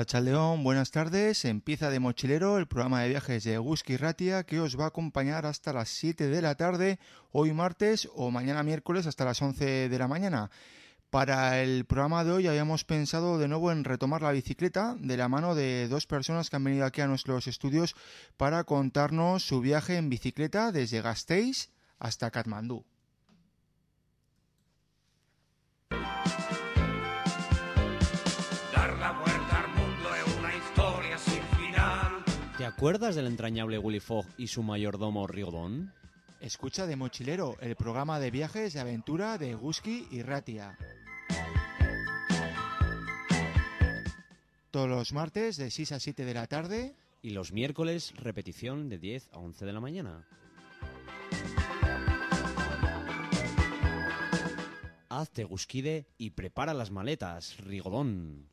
León, buenas tardes. Empieza de mochilero el programa de viajes de Guski Ratia que os va a acompañar hasta las 7 de la tarde, hoy martes o mañana miércoles hasta las 11 de la mañana. Para el programa de hoy habíamos pensado de nuevo en retomar la bicicleta de la mano de dos personas que han venido aquí a nuestros estudios para contarnos su viaje en bicicleta desde Gasteiz hasta Katmandú. Acuerdas del entrañable Willy Fogg y su mayordomo Rigodón? Escucha de Mochilero, el programa de viajes de aventura de Guski y Ratia. Todos los martes de 6 a 7 de la tarde. Y los miércoles repetición de 10 a 11 de la mañana. Hazte Gusquide y prepara las maletas, Rigodón.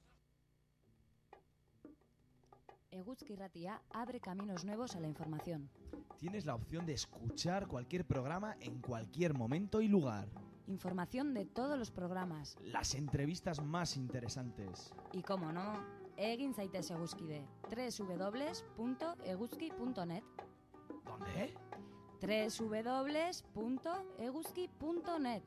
Eguzki Ratia abre caminos nuevos a la información. Tienes la opción de escuchar cualquier programa en cualquier momento y lugar. Información de todos los programas. Las entrevistas más interesantes. Y como no, egin zaitez eguzkide. www.eguzki.net ¿Dónde? www.eguzki.net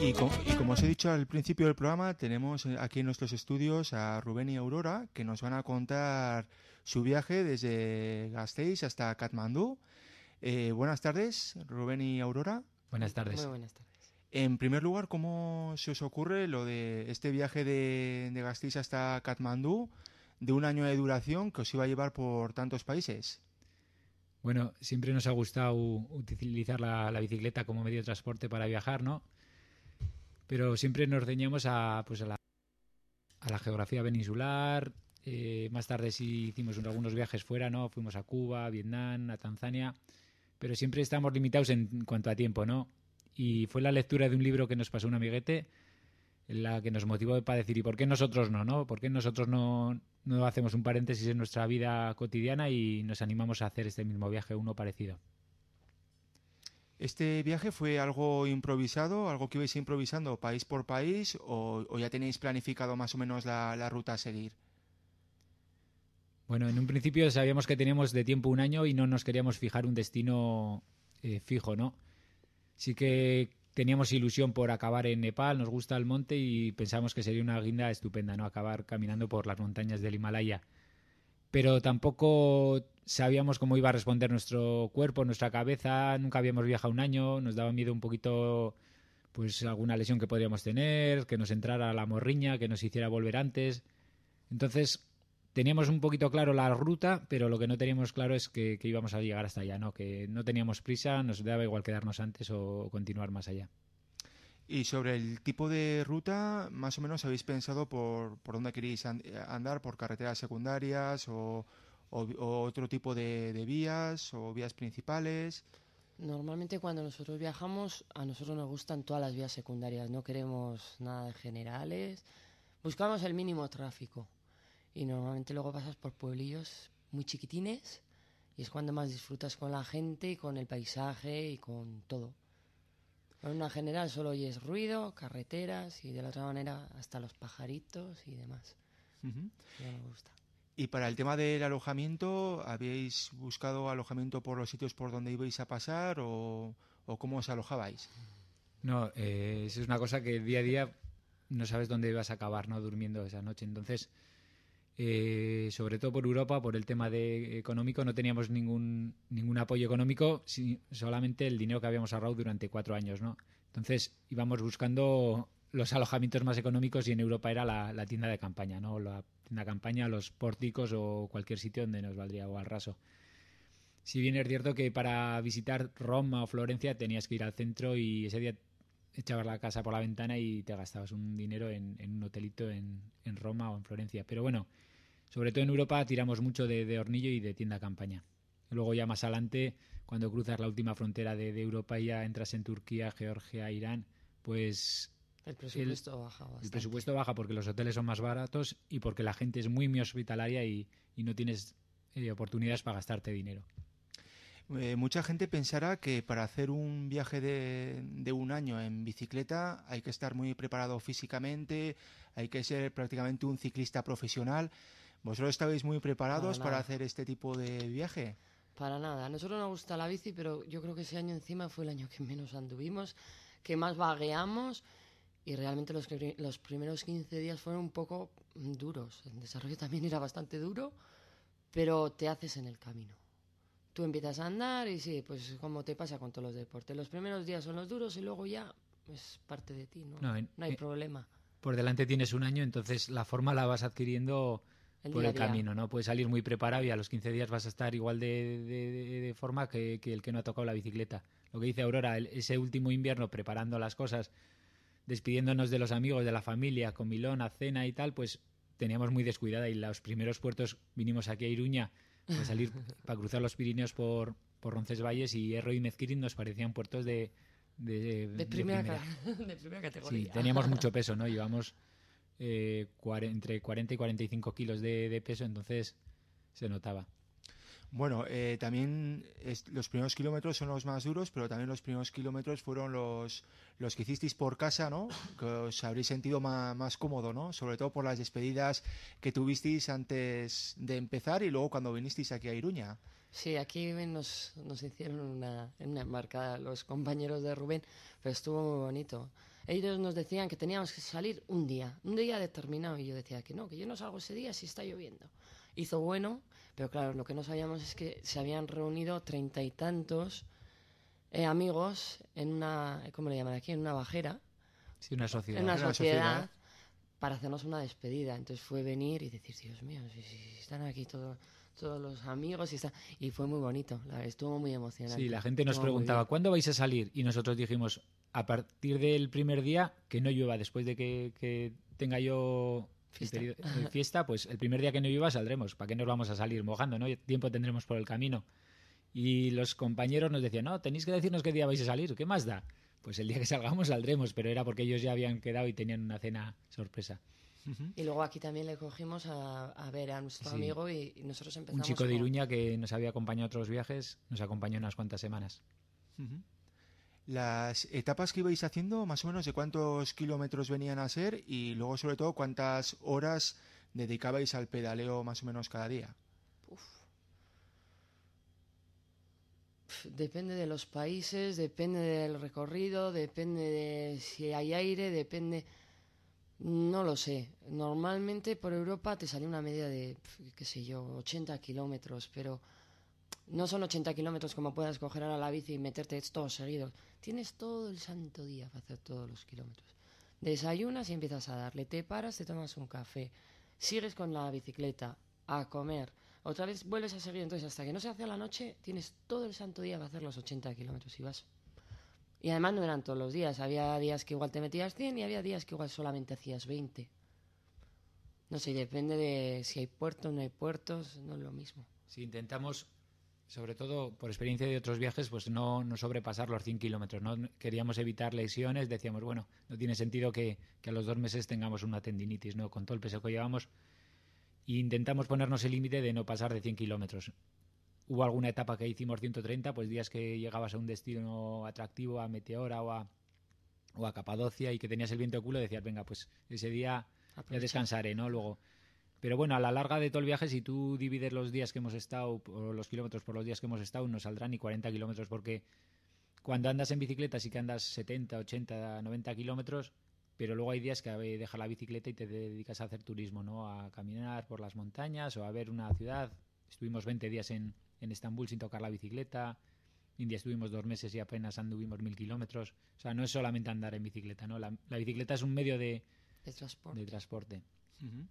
Y, co- y como os he dicho al principio del programa, tenemos eh, aquí en nuestros estudios a Rubén y Aurora que nos van a contar su viaje desde Gasteiz hasta Katmandú. Eh, buenas tardes, Rubén y Aurora. Buenas tardes. Muy buenas tardes. En primer lugar, ¿cómo se os ocurre lo de este viaje de, de Gasteiz hasta Katmandú de un año de duración que os iba a llevar por tantos países? Bueno, siempre nos ha gustado utilizar la, la bicicleta como medio de transporte para viajar, ¿no? Pero siempre nos ceñamos a, pues a, la, a la geografía peninsular. eh, más tarde sí hicimos un- algunos viajes fuera, ¿no? Fuimos a Cuba, a Vietnam, a Tanzania. Pero siempre estamos limitados en cuanto a tiempo, ¿no? Y fue la lectura de un libro que nos pasó un amiguete la que nos motivó para decir, ¿y por qué nosotros no, no? ¿Por qué nosotros no, no hacemos un paréntesis en nuestra vida cotidiana y nos animamos a hacer este mismo viaje, uno parecido? ¿Este viaje fue algo improvisado, algo que ibais improvisando país por país o, o ya tenéis planificado más o menos la, ruta a seguir? Bueno, en un principio sabíamos que teníamos de tiempo un año y no nos queríamos fijar un destino eh, fijo, ¿no? Sí que teníamos ilusión por acabar en Nepal, nos gusta el monte y pensamos que sería una guinda estupenda, ¿no? Acabar caminando por las montañas del Himalaya. Pero tampoco sabíamos cómo iba a responder nuestro cuerpo, nuestra cabeza, nunca habíamos viajado un año, nos daba miedo un poquito pues alguna lesión que podríamos tener, que nos entrara la morriña, que nos hiciera volver antes. Entonces, teníamos un poquito claro la ruta, pero lo que no teníamos claro es que, que íbamos a llegar hasta allá, ¿no? Que no teníamos prisa, nos daba igual quedarnos antes o continuar más allá. Y sobre el tipo de ruta, más o menos habéis pensado por, por dónde queréis an- andar, por carreteras secundarias o, otro tipo de, de vías o vías principales. Normalmente cuando nosotros viajamos, a nosotros nos gustan todas las vías secundarias, no queremos nada de generales, buscamos el mínimo tráfico y normalmente luego pasas por pueblillos muy chiquitines y es cuando más disfrutas con la gente y con el paisaje y con todo. En una general solo oyes ruido, carreteras y de la otra manera hasta los pajaritos y demás. Ya me gusta. Y para el tema del alojamiento, ¿habíais buscado alojamiento por los sitios por donde ibais a pasar o, o cómo os alojabais? No, eh, eso es una cosa que día a día no sabes dónde vas a acabar, ¿no? Durmiendo esa noche. Entonces, eh, sobre todo por Europa, por el tema de económico, no teníamos ningún, ningún apoyo económico, si- solamente el dinero que habíamos ahorrado durante cuatro años, ¿no? Entonces, íbamos buscando los alojamientos más económicos y en Europa era la, tienda de campaña, ¿no? La tienda de campaña, los pórticos o cualquier sitio donde nos valdría o al raso. Si bien es cierto que para visitar Roma o Florencia tenías que ir al centro y ese día echabas la casa por la ventana y te gastabas un dinero en, en un hotelito en, en Roma o en Florencia. Pero bueno, sobre todo en Europa tiramos mucho de, de hornillo y de tienda campaña. Luego ya más adelante, cuando cruzas la última frontera de, de Europa y ya entras en Turquía, Georgia, Irán, pues El presupuesto baja bastante. el presupuesto baja porque los hoteles son más baratos y porque la gente es muy, muy hospitalaria y, y no tienes eh, oportunidades para gastarte dinero. Eh, mucha gente pensará que para hacer un viaje de, de un año en bicicleta hay que estar muy preparado físicamente, hay que ser prácticamente un ciclista profesional. ¿Vosotros estabais muy preparados Para para hacer este tipo de viaje? Para nada. A nosotros nos gusta la bici, pero yo creo que ese año encima fue el año que menos anduvimos, que más vagueamos y realmente los, los primeros 15 días fueron un poco duros. El desarrollo también era bastante duro, pero te haces en el camino. Tú empiezas a andar y sí, pues como te pasa con todos los deportes. Los primeros días son los duros y luego ya es parte de ti, ¿no? No, en- no hay eh, problema. Por delante tienes un año, entonces la forma la vas adquiriendo El por día el día. camino, ¿no? Puedes salir muy preparado y a los 15 días vas a estar igual de, de- forma que, que el que no ha tocado la bicicleta. Lo que dice Aurora, el- ese último invierno preparando las cosas, despidiéndonos de los amigos, de la familia, con Milón, a cena y tal, pues teníamos muy descuidada y los primeros puertos vinimos aquí a Iruña para salir, para cruzar los Pirineos por, por Roncesvalles y Erro y Mezquirin nos parecían puertos de, de, De primera, de primera Sí, categoría. teníamos mucho peso, ¿no? Llevamos eh, entre 40 y 45 kilos de, de peso, entonces se notaba. Bueno, eh, también es- los primeros kilómetros son los más duros, pero también los primeros kilómetros fueron los, los que hicisteis por casa, ¿no? Que os habréis sentido ma- más, cómodo, ¿no? Sobre todo por las despedidas que tuvisteis antes de empezar y luego cuando vinisteis aquí a Iruña. Sí, aquí nos, nos hicieron una, una embarcada los compañeros de Rubén, pero estuvo muy bonito. Ellos nos decían que teníamos que salir un día, un día determinado, y yo decía que no, que yo no salgo ese día si está lloviendo. Hizo bueno, pero claro, lo que no sabíamos es que se habían reunido treinta y tantos eh, amigos en una, ¿cómo le llaman aquí? En una bajera, Sí, una sociedad. en una Una sociedad, sociedad. para hacernos una despedida. Entonces fue venir y decir, Dios mío, si, están aquí todos, todos los amigos y, está... y fue muy bonito, la- estuvo muy emocionante. Sí, la gente nos preguntaba. ¿cuándo vais a salir? Y nosotros dijimos, a partir del primer día, que no llueva, después de que, que tenga yo Fiesta. periodo- eh, fiesta, pues el primer día que no llueva saldremos. ¿Para qué nos vamos a salir mojando? ¿no? Tiempo tendremos por el camino. Y los compañeros nos decían, no, tenéis que decirnos qué día vais a salir, ¿qué más da? Pues el día que salgamos saldremos, pero era porque ellos ya habían quedado y tenían una cena sorpresa. Y luego aquí también le cogimos a, a ver a nuestro Sí. amigo y, y nosotros Un empezamos chico de con- Iruña que nos había acompañado a otros viajes, nos acompañó unas cuantas semanas. Ujú. Las etapas que ibais haciendo, más o menos de cuántos kilómetros venían a ser y luego sobre todo cuántas horas dedicabais al pedaleo más o menos cada día. Depende de los países, depende del recorrido, depende de si hay aire, depende... No lo sé. Normalmente por Europa te sale una media de, qué sé yo, 80 kilómetros, pero no son 80 kilómetros como puedas coger ahora la bici y meterte todos seguidos. Tienes todo el santo día para hacer todos los kilómetros. Desayunas y empiezas a darle, te paras, te tomas un café, sigues con la bicicleta, a comer, otra vez vuelves a seguir, entonces hasta que no se hace la noche tienes todo el santo día para hacer los 80 kilómetros y vas. Y además no eran todos los días, había días que igual te metías 100 y había días que igual solamente hacías 20. No sé, depende de si hay puertos, no hay puertos, no es lo mismo. Si intentamos, sobre todo por experiencia de otros viajes, pues no, no sobrepasar los 100 kilómetros. ¿no? Queríamos evitar lesiones, decíamos, bueno, no tiene sentido que, que a los dos meses tengamos una tendinitis, ¿no? Con todo el peso que llevamos. E intentamos ponernos el límite de no pasar de 100 kilómetros. Hubo alguna etapa que hicimos 130, pues días que llegabas a un destino atractivo, a Meteora o a, o a Capadocia y que tenías el viento de culo, decías, venga, pues ese día ya descansaré, ¿no? Luego. Pero bueno, a la larga de todo el viaje, si tú divides los días que hemos estado, o los kilómetros por los días que hemos estado, no saldrán ni 40 kilómetros, porque cuando andas en bicicleta sí que andas 70, 80, 90 kilómetros, pero luego hay días que dejas la bicicleta y te dedicas a hacer turismo, ¿no? A caminar por las montañas o a ver una ciudad. Estuvimos 20 días en, en Estambul sin tocar la bicicleta. India estuvimos dos meses y apenas anduvimos mil kilómetros. O sea, no es solamente andar en bicicleta, ¿no? La, la bicicleta es un medio de, De transporte. de transporte. Ujú.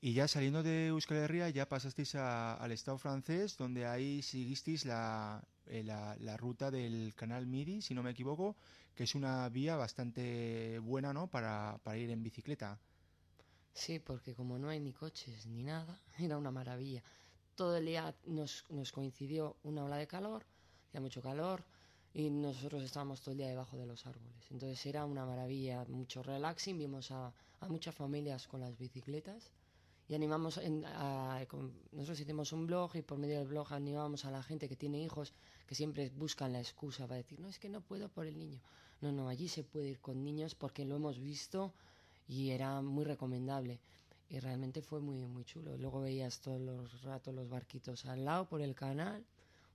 Y ya saliendo de Euskal Herria ya pasasteis a- al Estado francés, donde ahí seguisteis la, eh, la, la ruta del canal Midi, si no me equivoco, que es una vía bastante buena ¿no? para, para ir en bicicleta. Sí, porque como no hay ni coches ni nada, era una maravilla. Todo el día nos, nos coincidió una ola de calor, hacía mucho calor y nosotros estábamos todo el día debajo de los árboles. Entonces era una maravilla, mucho relaxing, vimos a, a muchas familias con las bicicletas y animamos, en- a- con- nosotros hicimos un blog y por medio del blog animamos a la gente que tiene hijos que siempre buscan la excusa para decir, no, es que no puedo por el niño. No, no, allí se puede ir con niños porque lo hemos visto y era muy recomendable. Y realmente fue muy, muy chulo. Luego veías todos los ratos los barquitos al lado por el canal,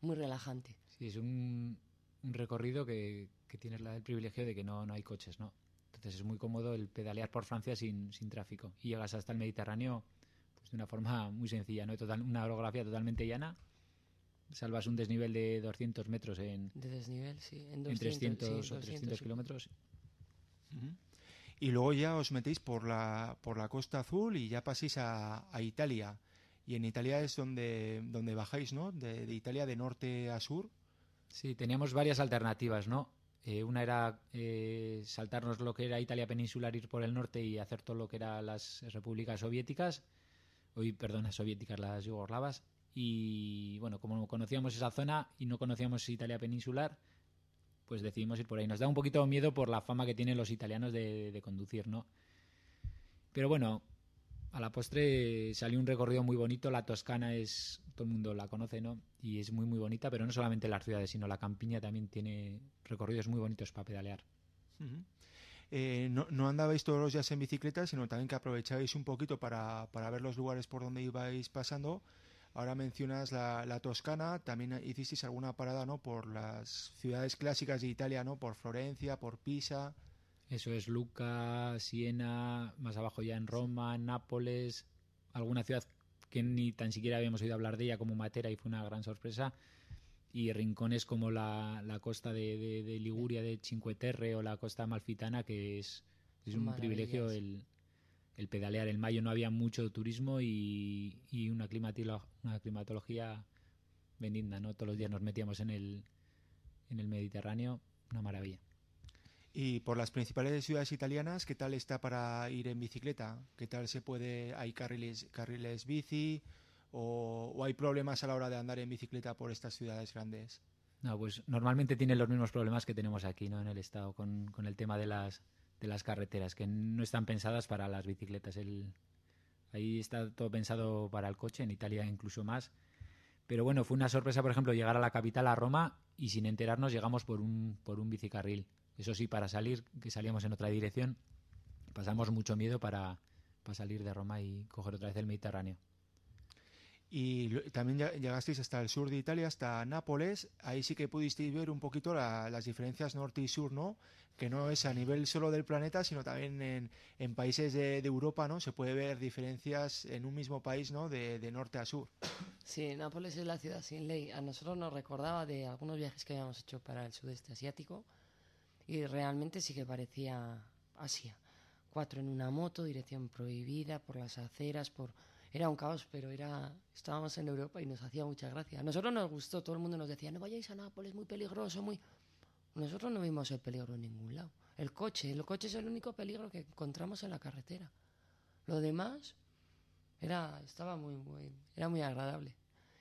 muy relajante. Sí, es un, un recorrido que, que tienes la- el privilegio de que no, no hay coches, ¿no? Entonces es muy cómodo el pedalear por Francia sin, sin tráfico. Y llegas hasta el Mediterráneo de una forma muy sencilla, ¿no? Total, una orografía totalmente llana. Salvas un desnivel de 200 metros en, De desnivel, sí. En, en 200, 300 sí, o 200 300 y- kilómetros. Y luego ya os metéis por la, por la Costa Azul y ya paséis a, a Italia. Y en Italia es donde, donde bajáis, ¿no? De, de Italia de norte a sur. Sí, teníamos varias alternativas, ¿no? Eh, una era eh, saltarnos lo que era Italia peninsular, ir por el norte y hacer todo lo que eran las repúblicas soviéticas, hoy, perdona, soviéticas, las yugoslavas. Y bueno, como no conocíamos esa zona y no conocíamos Italia peninsular, pues decidimos ir por ahí. Nos da un poquito miedo por la fama que tienen los italianos de, conducir, ¿no? Pero bueno, a la postre salió un recorrido muy bonito. La Toscana es, todo el mundo la conoce, ¿no? Y es muy, muy bonita, pero no solamente las ciudades, sino la campiña también tiene recorridos muy bonitos para pedalear. Ujú. Eh, no, no andabais todos los días en bicicleta, sino también que aprovechabais un poquito para, para ver los lugares por donde ibais pasando. Ahora mencionas la, la Toscana, también hicisteis alguna parada, ¿no? Por las ciudades clásicas de Italia, ¿no? Por Florencia, por Pisa. Eso es Luca, Siena, más abajo ya en Roma, Nápoles, alguna ciudad que ni tan siquiera habíamos oído hablar de ella como Matera y fue una gran sorpresa. Y rincones como la, la costa de, de- de Liguria, de Cinque Terre o la costa malfitana, que es, es un privilegio el, el pedalear. En mayo no había mucho turismo y, y una, climatilo- una climatología benigna, ¿no? Todos los días nos metíamos en el, en el Mediterráneo, una maravilla. Y por las principales ciudades italianas, ¿qué tal está para ir en bicicleta? ¿Qué tal se puede? ¿Hay carriles, carriles bici? O, hay problemas a la hora de andar en bicicleta por estas ciudades grandes? No, pues normalmente tienen los mismos problemas que tenemos aquí, ¿no? En el estado con, con el tema de las de las carreteras, que no están pensadas para las bicicletas. El, ahí está todo pensado para el coche, en Italia incluso más. Pero bueno, fue una sorpresa, por ejemplo, llegar a la capital, a Roma, y sin enterarnos llegamos por un, por un bicicarril. Eso sí, para salir, que salíamos en otra dirección, pasamos mucho miedo para, para salir de Roma y coger otra vez el Mediterráneo. Y también llegasteis hasta el sur de Italia, hasta Nápoles. Ahí sí que pudisteis ver un poquito la- las diferencias norte y sur, ¿no? Que no es a nivel solo del planeta, sino también en, en países de, de Europa, ¿no? Se puede ver diferencias en un mismo país, ¿no? De, de norte a sur. Sí, Nápoles es la ciudad sin ley. A nosotros nos recordaba de algunos viajes que habíamos hecho para el sudeste asiático y realmente sí que parecía Asia. Cuatro en una moto, dirección prohibida, por las aceras, por... Era un caos, pero era estábamos en Europa y nos hacía mucha gracia. A nosotros nos gustó, todo el mundo nos decía, no vayáis a Nápoles, muy peligroso, muy... Nosotros no vimos el peligro en ningún lado. El coche, el coche es el único peligro que encontramos en la carretera. Lo demás era, estaba muy, muy, era muy agradable.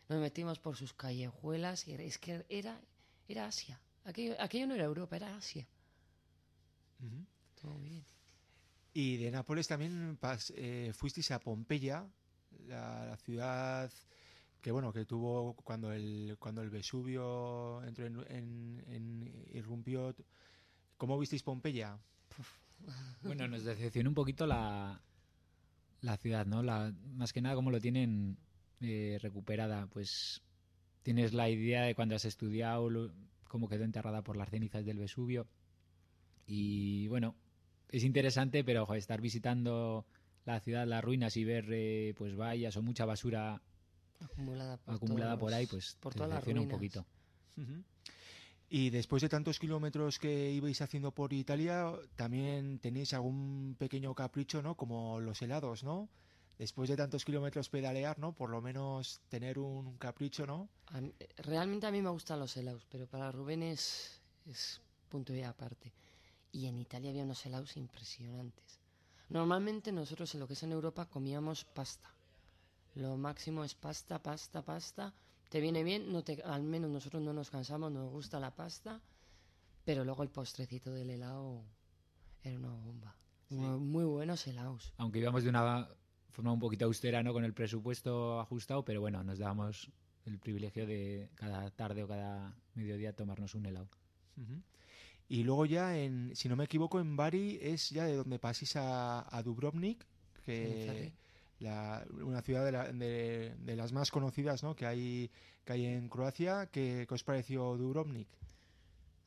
Nos metimos por sus callejuelas y es que era, era Asia. Aquello, aquello no era Europa, era Asia. Todo muy bien. Y de Nápoles también eh, fuisteis a Pompeya, la, ciudad que bueno que tuvo cuando el cuando el Vesubio entró en, irrumpió. ¿Cómo visteis Pompeya? Bueno, nos decepcionó un poquito la, la ciudad, ¿no? La, más que nada como lo tienen eh, recuperada. Pues tienes la idea de cuando has estudiado lo- cómo quedó enterrada por las cenizas del Vesubio. Y bueno, es interesante, pero joder, estar visitando la ciudad, las ruinas y ver eh, pues vallas o mucha basura Acumulada por, acumulada todos por ahí, pues por te todas las un poquito. Y después de tantos kilómetros que ibais haciendo por Italia, también tenéis algún pequeño capricho, ¿no? Como los helados, ¿no? Después de tantos kilómetros pedalear, ¿no? Por lo menos tener un capricho, ¿no? A mí- realmente a mí me gustan los helados, pero para Rubén es, es punto y aparte. Y en Italia había unos helados impresionantes. Normalmente nosotros en lo que es en Europa comíamos pasta. Lo máximo es pasta, pasta, pasta. Te viene bien, no te, al menos nosotros no nos cansamos, nos gusta la pasta, pero luego el postrecito del helado era una bomba. Muy buenos helados. Aunque íbamos de una forma un poquito austera, ¿no? Con el presupuesto ajustado, pero bueno, nos damos el privilegio de cada tarde o cada mediodía tomarnos un helado. Y luego ya, en, si no me equivoco, en Bari es ya de donde paséis a, a Dubrovnik, que la- una ciudad de, la- de- de las más conocidas ¿no? que, hay, que hay en Croacia. ¿Qué, qué os pareció Dubrovnik?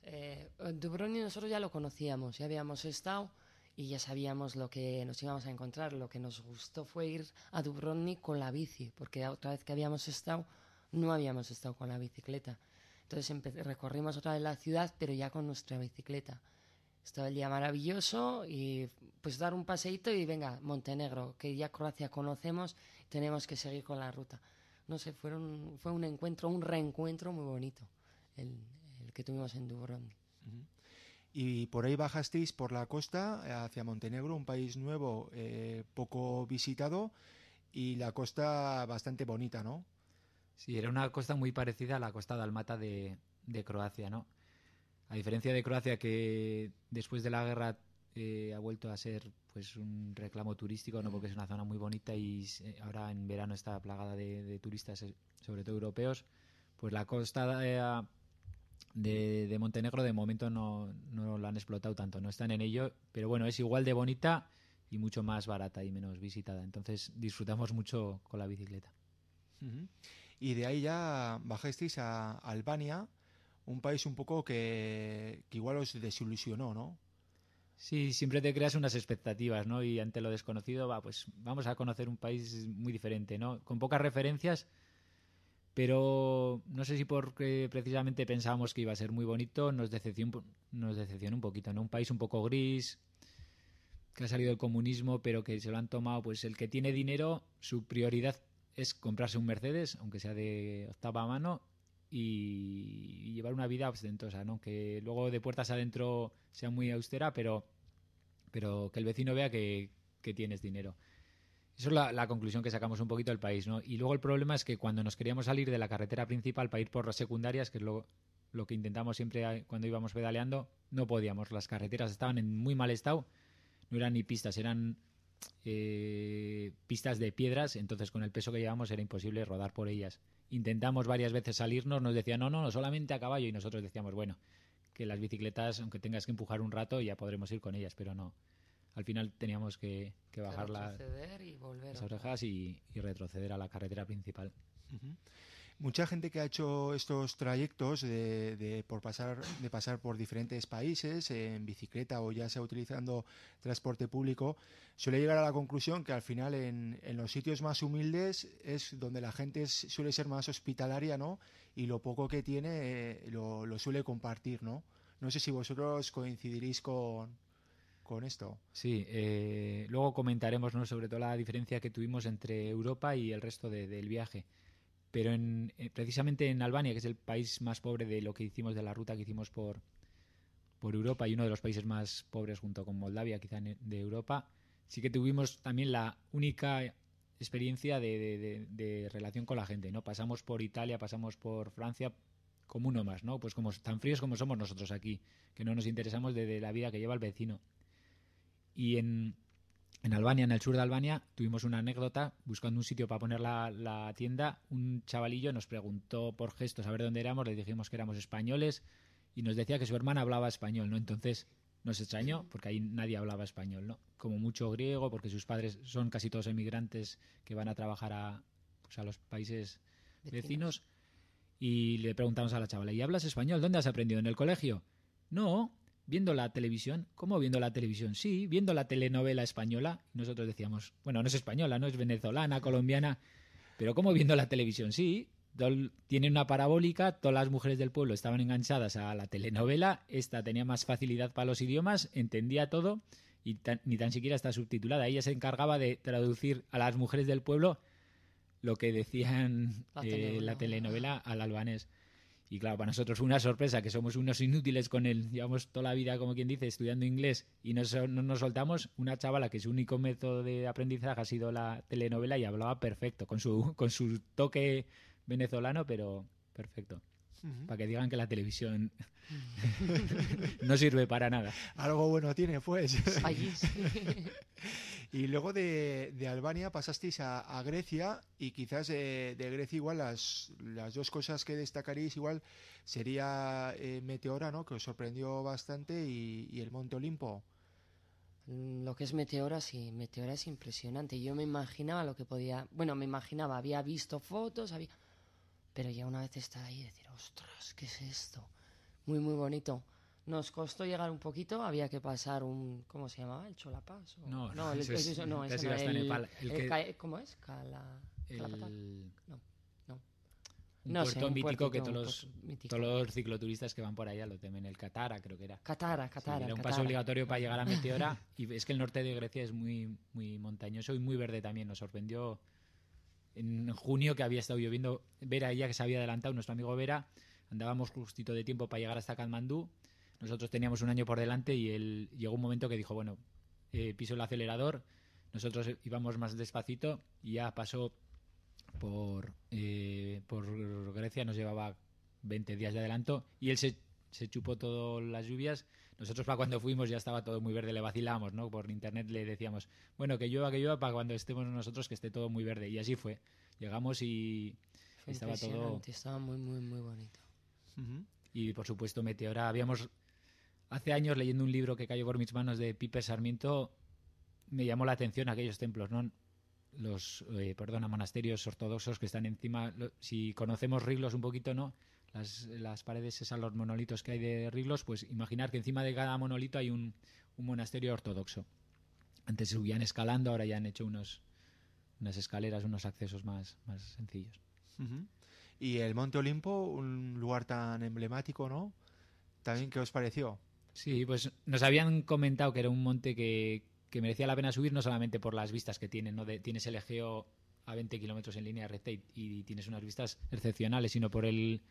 Eh, Dubrovnik nosotros ya lo conocíamos, ya habíamos estado y ya sabíamos lo que nos íbamos a encontrar. Lo que nos gustó fue ir a Dubrovnik con la bici, porque otra vez que habíamos estado, no habíamos estado con la bicicleta. Entonces recorrimos otra vez la ciudad, pero ya con nuestra bicicleta. Estaba el día maravilloso y pues dar un paseíto y venga, Montenegro, que ya Croacia conocemos, tenemos que seguir con la ruta. No sé, fueron, fue un encuentro, un reencuentro muy bonito el, el que tuvimos en Dubrovnik. Y por ahí bajasteis por la costa eh, hacia Montenegro, un país nuevo, eh, poco visitado y la costa bastante bonita, ¿no? Sí, era una costa muy parecida a la costa dalmata de, de Croacia, ¿no? A diferencia de Croacia, que después de la guerra eh, ha vuelto a ser pues un reclamo turístico, ¿no? Porque es una zona muy bonita y se- ahora en verano está plagada de, de turistas, eh, sobre todo europeos. Pues la costa eh, de, de Montenegro de momento no, no la han explotado tanto, no están en ello, pero bueno, es igual de bonita y mucho más barata y menos visitada. Entonces disfrutamos mucho con la bicicleta. Ujú. Y de ahí ya bajasteis a Albania, un país un poco que, que igual os desilusionó, ¿no? Sí, siempre te creas unas expectativas, ¿no? Y ante lo desconocido, va, pues vamos a conocer un país muy diferente, ¿no? Con pocas referencias, pero no sé si porque precisamente pensábamos que iba a ser muy bonito, nos decepcionó, nos decepcionó un poquito, ¿no? Un país un poco gris, que ha salido del comunismo, pero que se lo han tomado, pues el que tiene dinero, su prioridad es comprarse un Mercedes, aunque sea de octava mano, y, llevar una vida ostentosa, ¿no? Que luego de puertas adentro sea muy austera, pero, pero que el vecino vea que, que tienes dinero. Eso es la, la conclusión que sacamos un poquito del país, ¿no? Y luego el problema es que cuando nos queríamos salir de la carretera principal para ir por las secundarias, que es lo, lo que intentamos siempre cuando íbamos pedaleando, no podíamos. Las carreteras estaban en muy mal estado, no eran ni pistas, eran eh, pistas de piedras, entonces con el peso que llevamos era imposible rodar por ellas. Intentamos varias veces salirnos, nos decían, no, no, no, solamente a caballo, y nosotros decíamos, bueno, que las bicicletas, aunque tengas que empujar un rato, ya podremos ir con ellas, pero no. Al final teníamos que, que bajar la- Retroceder y volver las orejas y, y retroceder a la carretera principal. Mucha gente que ha hecho estos trayectos de, de por pasar, de pasar por diferentes países en bicicleta o ya sea utilizando transporte público, suele llegar a la conclusión que al final en, en los sitios más humildes es donde la gente suele ser más hospitalaria, ¿no? Y lo poco que tiene eh, lo, suele compartir, ¿no? No sé si vosotros coincidiréis con, con esto. Sí, eh, luego comentaremos ¿no? sobre todo la diferencia que tuvimos entre Europa y el resto de- del viaje. Pero en, eh, precisamente en Albania, que es el país más pobre de lo que hicimos, de la ruta que hicimos por, por Europa y uno de los países más pobres junto con Moldavia, quizá en- de Europa, sí que tuvimos también la única experiencia de, relación con la gente, ¿no? Pasamos por Italia, pasamos por Francia como uno más, ¿no? Pues como tan fríos como somos nosotros aquí, que no nos interesamos de la vida que lleva el vecino. Y en, en Albania, en el sur de Albania, tuvimos una anécdota buscando un sitio para poner la, la tienda. Un chavalillo nos preguntó por gestos a ver dónde éramos, le dijimos que éramos españoles y nos decía que su hermana hablaba español, ¿no? Entonces nos extrañó porque ahí nadie hablaba español, ¿no? Como mucho griego, porque sus padres son casi todos emigrantes que van a trabajar a, pues, a los países vecinos. Y le preguntamos a la chavala, ¿y hablas español? ¿Dónde has aprendido? ¿En el colegio? No, viendo la televisión. ¿Cómo viendo la televisión? Sí, viendo la telenovela española. Nosotros decíamos, bueno, no es española, no es venezolana, colombiana, pero ¿cómo viendo la televisión? Sí, tiene una parabólica, todas las mujeres del pueblo estaban enganchadas a la telenovela, esta tenía más facilidad para los idiomas, entendía todo y tan- ni tan siquiera está subtitulada. Ella se encargaba de traducir a las mujeres del pueblo lo que decían La eh, telenovela. la telenovela al albanés. Y claro, para nosotros fue una sorpresa que somos unos inútiles con él. Llevamos toda la vida, como quien dice, estudiando inglés y no, nos soltamos. Una chavala que su único método de aprendizaje ha sido la telenovela y hablaba perfecto, con su, con su toque venezolano, pero perfecto. Para que digan que la televisión no sirve para nada. Algo bueno tiene, pues. Allí sí. y luego de, de Albania pasasteis a, a Grecia y quizás de, de Grecia igual las, las dos cosas que destacaréis igual sería eh, Meteora, ¿no? Que os sorprendió bastante y, y el Monte Olimpo. Mm, Lo que es Meteora, sí, Meteora es impresionante. Yo me imaginaba lo que podía. Bueno, me imaginaba, había visto fotos, había. Pero ya una vez estar ahí y decir, ostras, ¿qué es esto? Muy, muy bonito. Nos costó llegar un poquito, había que pasar un. ¿Cómo se llamaba? ¿El Cholapas? o- No, no, el, es- ese- no, ese no, el, Nepal, el el que- ¿Cómo es? Cala. El- No, no. un No sé, un mítico que todos los, todos los cicloturistas que van por allá lo temen, el Catara creo que era. Catara, Sí, Catara. era un Catara. paso obligatorio para llegar a Meteora y es que el norte de Grecia es muy, muy montañoso y muy verde también. Nos sorprendió en junio que había estado lloviendo. Vera, ella que se había adelantado, nuestro amigo Vera, andábamos justito de tiempo para llegar hasta Katmandú. Nosotros teníamos un año por delante y él llegó un momento que dijo, bueno, eh, piso el acelerador, nosotros íbamos más despacito y ya pasó por, eh, por Grecia, nos llevaba 20 días de adelanto y él se, se chupó todas las lluvias. Nosotros para cuando fuimos ya estaba todo muy verde, le vacilábamos, ¿no? Por internet le decíamos, bueno, que llueva, que llueva, para cuando estemos nosotros que esté todo muy verde. Y así fue. Llegamos y Fue estaba todo... Estaba muy, muy, muy bonito. Y por supuesto Meteora. Habíamos, hace años leyendo un libro que cayó por mis manos de Pipe Sarmiento, me llamó la atención aquellos templos, ¿no? Los, eh, perdona, monasterios ortodoxos que están encima, lo- si conocemos Riglos un poquito, ¿no? Las, las paredes esas, los monolitos que hay de Riglos, pues imaginar que encima de cada monolito hay un, un monasterio ortodoxo. Antes subían escalando, ahora ya han hecho unos, unas escaleras, unos accesos más, más sencillos. Y el Monte Olimpo, un lugar tan emblemático, ¿no? También, ¿qué os pareció? Sí, pues nos habían comentado que era un monte que, que merecía la pena subir, no solamente por las vistas que tiene, ¿no? De- tienes el Egeo a 20 kilómetros en línea recta y, y tienes unas vistas excepcionales, sino por el.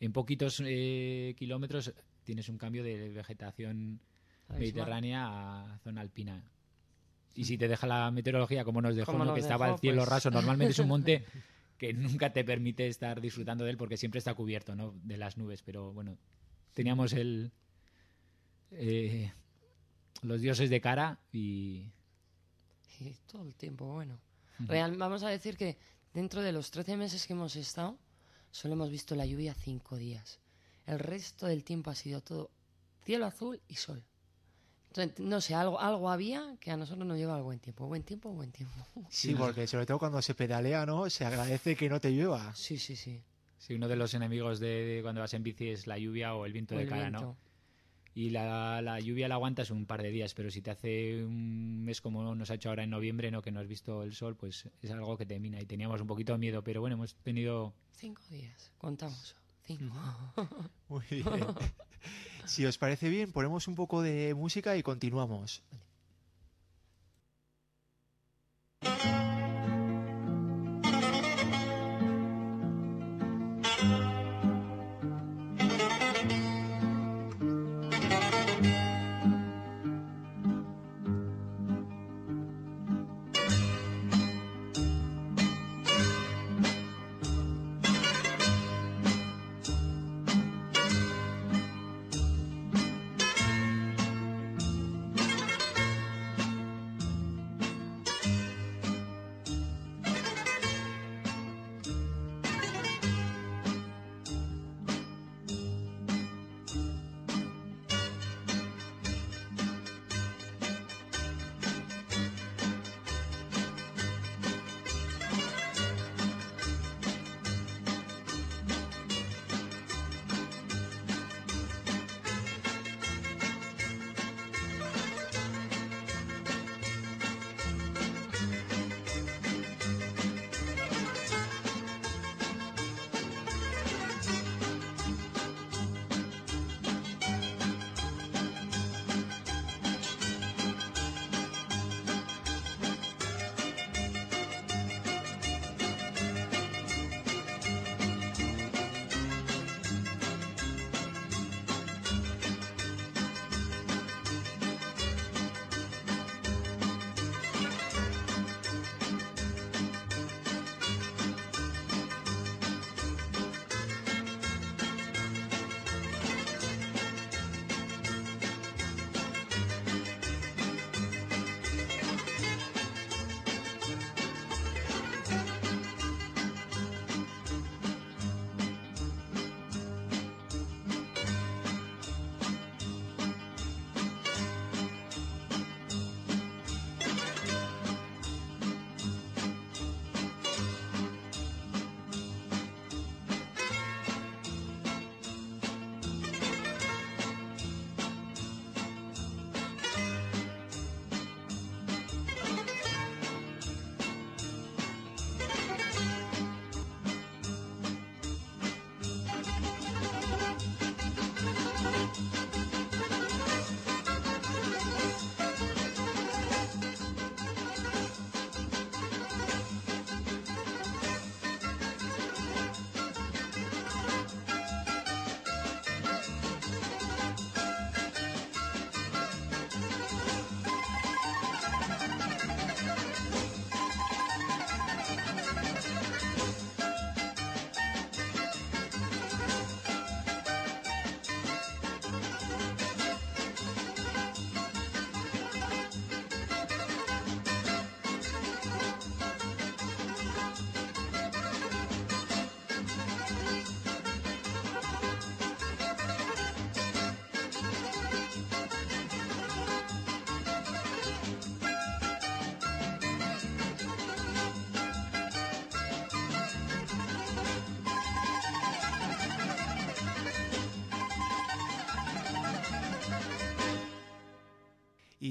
En poquitos eh, kilómetros tienes un cambio de vegetación mediterránea a zona alpina. Y si te deja la meteorología como nos dejó, Como ¿no? nos que estaba el cielo pues. raso, normalmente es un monte que nunca te permite estar disfrutando de él porque siempre está cubierto ¿no? de las nubes. Pero bueno, teníamos el eh, los dioses de cara y Y todo el tiempo, bueno. Real, vamos a decir que dentro de los 13 meses que hemos estado, solo hemos visto la lluvia cinco días. El resto del tiempo ha sido todo cielo azul y sol. Entonces, no sé, algo, algo había que a nosotros nos lleva al buen tiempo. Buen tiempo, buen tiempo. Sí, porque sobre todo cuando se pedalea, ¿no? Se agradece que no te llueva. Sí, sí, sí. sí, uno de los enemigos de, de cuando vas en bici es la lluvia o el viento O de cara, ¿no? Y la, la lluvia la aguantas un par de días, pero si te hace un mes como nos ha hecho ahora en noviembre, ¿no? que no has visto el sol, pues es algo que te mina y teníamos un poquito de miedo, pero bueno, hemos tenido... Cinco días, contamos. Cinco. Muy bien. si os parece bien, ponemos un poco de música y continuamos.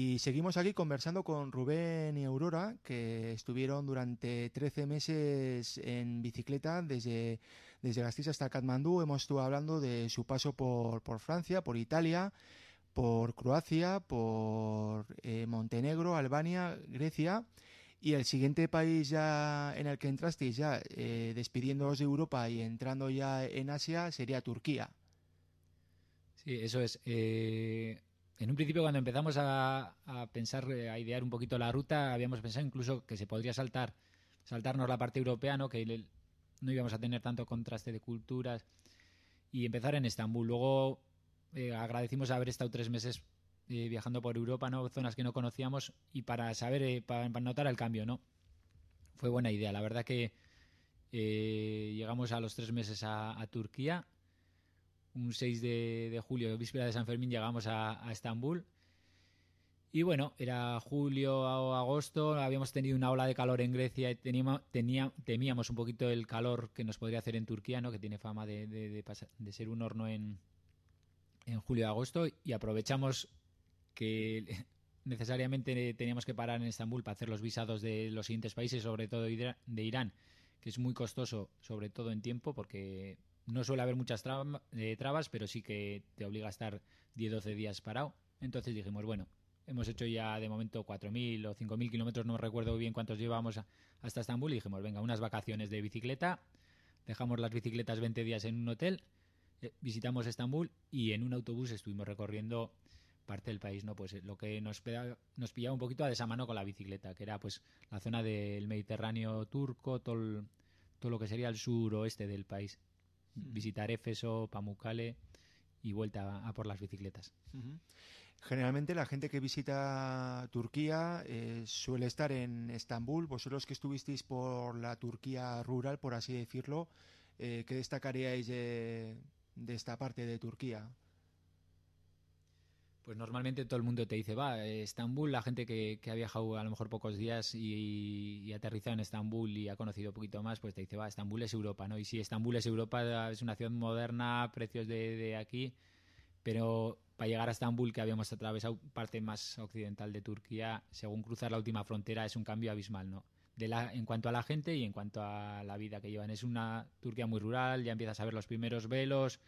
Y seguimos aquí conversando con Rubén y Aurora, que estuvieron durante 13 meses en bicicleta desde, desde hasta Katmandú. Hemos estado hablando de su paso por, por Francia, por Italia, por Croacia, por eh, Montenegro, Albania, Grecia. Y el siguiente país ya en el que entrasteis, ya eh, despidiéndoos de Europa y entrando ya en Asia, sería Turquía. Sí, eso es. Eh, en un principio, cuando empezamos a, pensar, eh, a idear un poquito la ruta, habíamos pensado incluso que se podría saltar, saltarnos la parte europea, ¿no? que no íbamos a tener tanto contraste de culturas y empezar en Estambul. Luego eh, agradecimos haber estado tres meses eh, viajando por Europa, ¿no? Zonas que no conocíamos y para saber, para, notar el cambio, ¿no? Fue buena idea. La verdad que llegamos a los tres meses a Turquía. Un 6 de, julio, víspera de San Fermín, llegamos a, Estambul. Y bueno, era julio o agosto, habíamos tenido una ola de calor en Grecia y teníamos, tenía, temíamos un poquito el calor que nos podría hacer en Turquía, ¿no? que tiene fama de, de, ser un horno en, en julio-agosto y aprovechamos que necesariamente teníamos que parar en Estambul para hacer los visados de los siguientes países, sobre todo de Irán, que es muy costoso, sobre todo en tiempo, porque no suele haber muchas trabas, eh, trabas pero sí que te obliga a estar 10-12 días parado. Entonces dijimos, bueno, hemos hecho ya de momento 4.000 o 5.000 kilómetros, no recuerdo bien cuántos llevamos hasta Estambul, y dijimos, venga, unas vacaciones de bicicleta, dejamos las bicicletas 20 días en un hotel, eh, visitamos Estambul y en un autobús estuvimos recorriendo parte del país, ¿no? Pues lo que nos, nos pillaba un poquito a desamano con la bicicleta, que era pues la zona del Mediterráneo turco, todo, todo lo que sería el suroeste del país. Visitar Éfeso, Pamukkale y vuelta a, a por las bicicletas. Uh -huh. Generalmente la gente que visita Turquía eh, suele estar en Estambul. Vosotros que estuvisteis por la Turquía rural, por así decirlo, eh, ¿qué destacaríais de, de esta parte de Turquía? Pues normalmente todo el mundo te dice, va, Estambul, la gente que, que ha viajado a lo mejor pocos días y, y, aterrizado en Estambul y ha conocido un poquito más, pues te dice, va, Estambul es Europa, ¿no? Y sí, Estambul es Europa, es una ciudad moderna, precios de, de aquí, pero para llegar a Estambul, que habíamos atravesado parte más occidental de Turquía, según cruzar la última frontera, es un cambio abismal, ¿no? De la, en cuanto a la gente y en cuanto a la vida que llevan. Es una Turquía muy rural, ya empiezas a ver los primeros velos,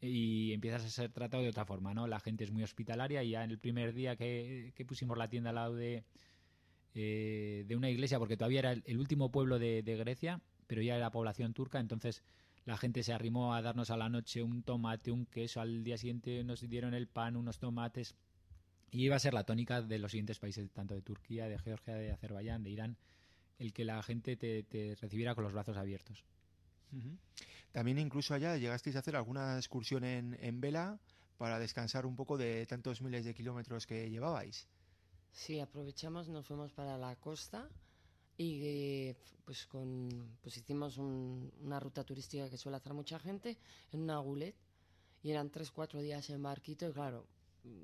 y empiezas a ser tratado de otra forma, ¿no? La gente es muy hospitalaria y ya en el primer día que, que pusimos la tienda al lado de, eh, de una iglesia, porque todavía era el, último pueblo de, de, Grecia, pero ya era población turca, entonces la gente se arrimó a darnos a la noche un tomate, un queso, al día siguiente nos dieron el pan, unos tomates, y iba a ser la tónica de los siguientes países, tanto de Turquía, de Georgia, de Azerbaiyán, de Irán, el que la gente te, te recibiera con los brazos abiertos. Uh -huh. También incluso allá llegasteis a hacer alguna excursión en, en vela para descansar un poco de tantos miles de kilómetros que llevabais. Sí, aprovechamos, nos fuimos para la costa y pues con pues hicimos un, una ruta turística que suele hacer mucha gente en una gulet y eran tres cuatro días en barquito y claro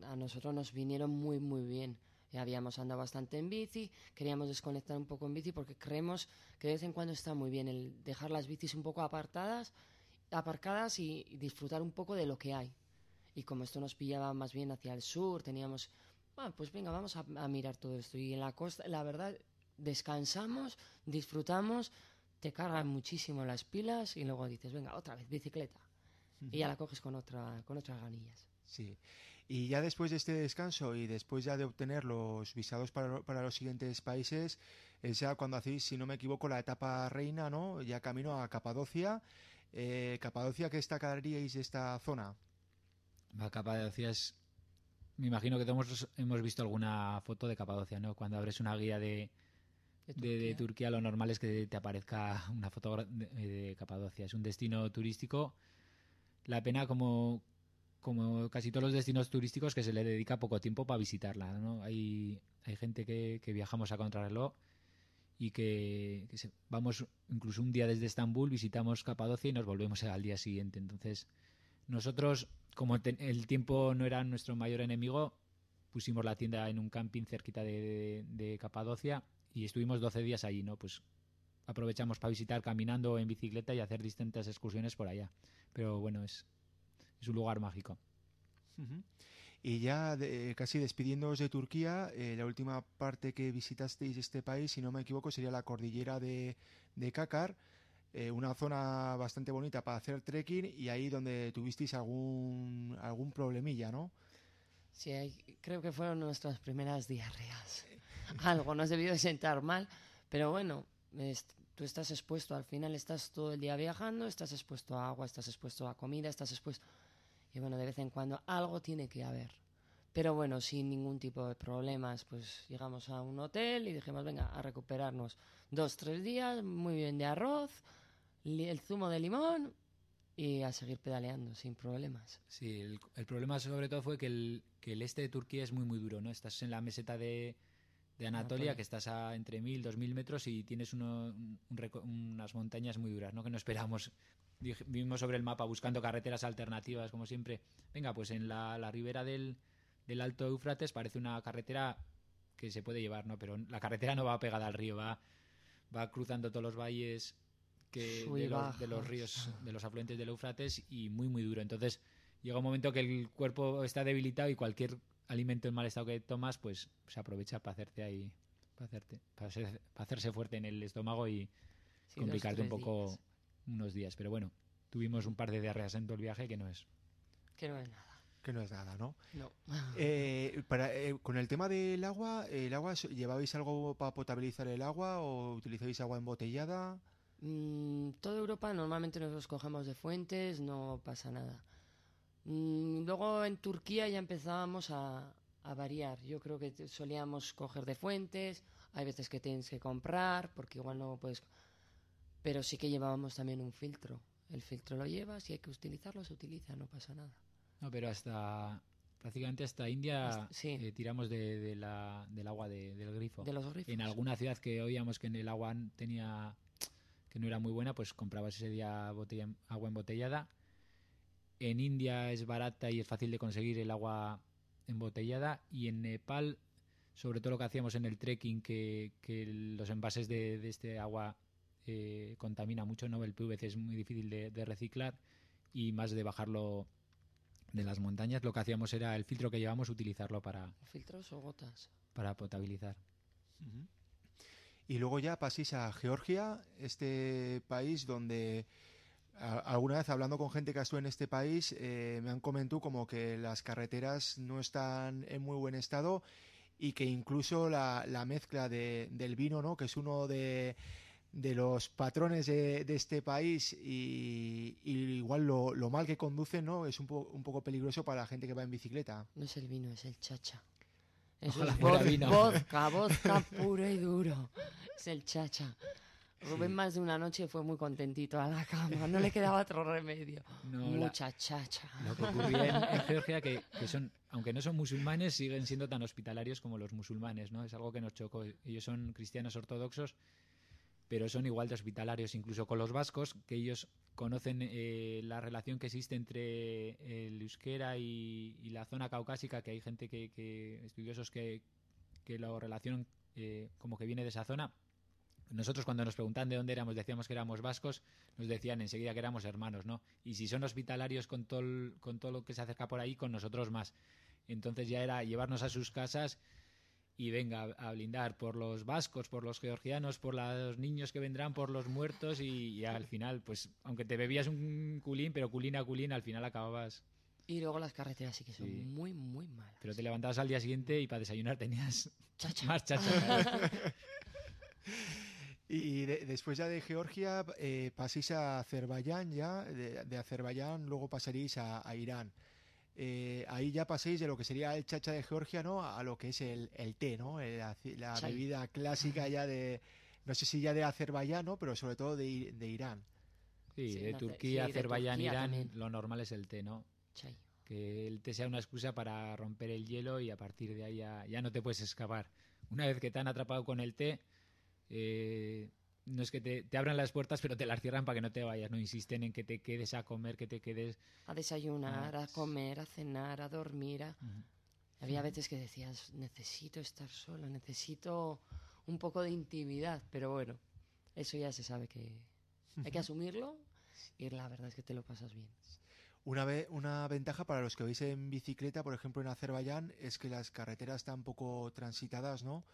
a nosotros nos vinieron muy muy bien ya habíamos andado bastante en bici, queríamos desconectar un poco en bici porque creemos que de vez en cuando está muy bien el dejar las bicis un poco apartadas, aparcadas y, disfrutar un poco de lo que hay. Y como esto nos pillaba más bien hacia el sur, teníamos, bueno, pues venga, vamos a, mirar todo esto. Y en la costa, la verdad, descansamos, disfrutamos, te cargan muchísimo las pilas y luego dices, venga, otra vez, bicicleta. Y ya la coges con, otra, con otras ganillas. Sí. Y ya después de este descanso y después ya de obtener los visados para, para los siguientes países, es ya cuando hacéis, si no me equivoco, la etapa reina, ¿no? Ya camino a Capadocia. Eh, Capadocia, ¿qué destacaríais de esta zona? La Capadocia es... Me imagino que todos hemos visto alguna foto de Capadocia, ¿no? Cuando abres una guía de, de Turquía. De, de, Turquía, lo normal es que te aparezca una foto de, de, Capadocia. Es un destino turístico. La pena, como, como casi todos los destinos turísticos, que se le dedica poco tiempo para visitarla. ¿no? Hay, hay gente que, que viajamos a contrarreloj y que, se, vamos incluso un día desde Estambul, visitamos Capadocia y nos volvemos al día siguiente. Entonces, nosotros, como te, el tiempo no era nuestro mayor enemigo, pusimos la tienda en un camping cerquita de, de, de Capadocia y estuvimos 12 días allí, ¿no? Pues aprovechamos para visitar caminando en bicicleta y hacer distintas excursiones por allá. Pero bueno, es, es un lugar mágico. Uh -huh. Y ya de- casi despidiéndoos de Turquía, eh, la última parte que visitasteis este país, si no me equivoco, sería la cordillera de, de Cácar, eh, una zona bastante bonita para hacer trekking y ahí donde tuvisteis algún, algún problemilla, ¿no? Sí, ahí creo que fueron nuestras primeras diarreas. Algo nos debió de sentar mal, pero bueno, es- tú estás expuesto, al final estás todo el día viajando, estás expuesto a agua, estás expuesto a comida, estás expuesto... Y bueno, de vez en cuando algo tiene que haber. Pero bueno, sin ningún tipo de problemas, pues llegamos a un hotel y dijimos, venga, a recuperarnos dos, tres días, muy bien de arroz, el zumo de limón y a seguir pedaleando sin problemas. Sí, el, el problema sobre todo fue que el, que el este de Turquía es muy muy duro, ¿no? Estás en la meseta de, de Anatolia, Anatolia. que estás a entre 1000, 2000 metros y tienes uno- un unas montañas muy duras, ¿no? Que no esperamos. Vimos sobre el mapa buscando carreteras alternativas, como siempre. Venga, pues en la, la ribera del, del Alto Eufrates parece una carretera que se puede llevar, ¿no? Pero la carretera no va pegada al río, va, va cruzando todos los valles que, de, los, de los ríos, de los afluentes del Eufrates y muy, muy duro. Entonces llega un momento que el cuerpo está debilitado y cualquier alimento en mal estado que tomas, pues se aprovecha para hacerte ahí, para, hacerte, para, hacerse fuerte en el estómago y Sí, complicarte un poco días. Unos días. Pero bueno, tuvimos un par de diarreas en todo el viaje que no es. Que no es nada. Que no es nada, ¿no? No. Eh, para, eh, con el tema del agua, ¿el agua llevabais algo para potabilizar el agua o utilizáis agua embotellada? Mm, toda Europa normalmente nos cogemos de fuentes, no pasa nada. Mm, luego en Turquía ya empezábamos a, a variar. Yo creo que solíamos coger de fuentes, hay veces que tienes que comprar, porque igual no puedes... Pero sí que llevábamos también un filtro. El filtro lo llevas y hay que utilizarlo, se utiliza, no pasa nada. No, pero hasta prácticamente hasta India Hasta- sí. eh, tiramos de, de la, del agua de- del grifo. De los grifos. En alguna ciudad que oíamos que en el agua tenía que no era muy buena, pues comprabas ese día botella, agua embotellada. En India es barata y es fácil de conseguir el agua embotellada. Y en Nepal, sobre todo lo que hacíamos en el trekking, que, que los envases de, de este agua eh, contamina mucho, ¿no? El PVC es muy difícil de, de reciclar y más de bajarlo de las montañas, lo que hacíamos era el filtro que llevamos utilizarlo para, ¿Filtros o gotas? para potabilizar. Y luego ya paséis a Georgia, este país donde a- alguna vez hablando con gente que estuvo en este país eh, me han comentado como que las carreteras no están en muy buen estado y que incluso la, la mezcla de- del vino, ¿no? que es uno de, de los patrones de, de este país y, y igual lo, lo mal que conducen ¿no? es un, po- un poco peligroso para la gente que va en bicicleta. No es el vino, es el chacha. Eso Ojalá es fuera vo- vino. vodka, vodka puro y duro. Es el chacha. Rubén más de una noche fue muy contentito a la cama, no le quedaba otro remedio. No, la- Mucha chacha. Lo que ocurría en, en Georgia, que, que son, aunque no son musulmanes, siguen siendo tan hospitalarios como los musulmanes, ¿no? Es algo que nos chocó. Ellos son cristianos ortodoxos, pero son igual de hospitalarios, incluso con los vascos, que ellos conocen eh, la relación que existe entre el euskera y, y la zona caucásica, que hay gente que, que estudiosos que, que lo relacionan eh, como que viene de esa zona. Nosotros cuando nos preguntan de dónde éramos, decíamos que éramos vascos, nos decían enseguida que éramos hermanos, ¿no? Y si son hospitalarios con todo, con todo lo que se acerca por ahí, con nosotros más. Entonces ya era llevarnos a sus casas y venga a blindar por los vascos, por los georgianos, por los niños que vendrán, por los muertos y, y al final, pues aunque te bebías un culín, pero culín a culín, al final acababas. Y luego las carreteras sí que son Sí. muy, muy malas. Pero te levantabas al día siguiente y para desayunar tenías Chacha. más chacha. Y de- después ya de Georgia eh, paséis a Azerbaiyán ya, de, de Azerbaiyán luego pasaréis a, a Irán. Eh, ahí ya paséis de lo que sería el chacha de Georgia, ¿no? A lo que es el, el té, ¿no? La, bebida clásica ya de, no sé si ya de Azerbaiyán, ¿no? Pero sobre todo de, de Irán. Sí, Sí, de Turquía, sí, de Azerbaiyán, Turquía Irán, también. lo normal es el té, ¿no? Chay. que el té sea una excusa para romper el hielo y a partir de ahí ya, ya no te puedes escapar. Una vez que te han atrapado con el té, eh, no es que te, te abran las puertas, pero te las cierran para que no te vayas. No insisten en que te quedes a comer, que te quedes. A desayunar, Ah, a comer, a cenar, a dormir. a-. Había veces que decías, necesito estar solo, necesito un poco de intimidad. Pero bueno, eso ya se sabe que hay que asumirlo y la verdad es que te lo pasas bien. Una, ve- una ventaja para los que vais en bicicleta, por ejemplo en Azerbaiyán, es que las carreteras están poco transitadas, ¿no?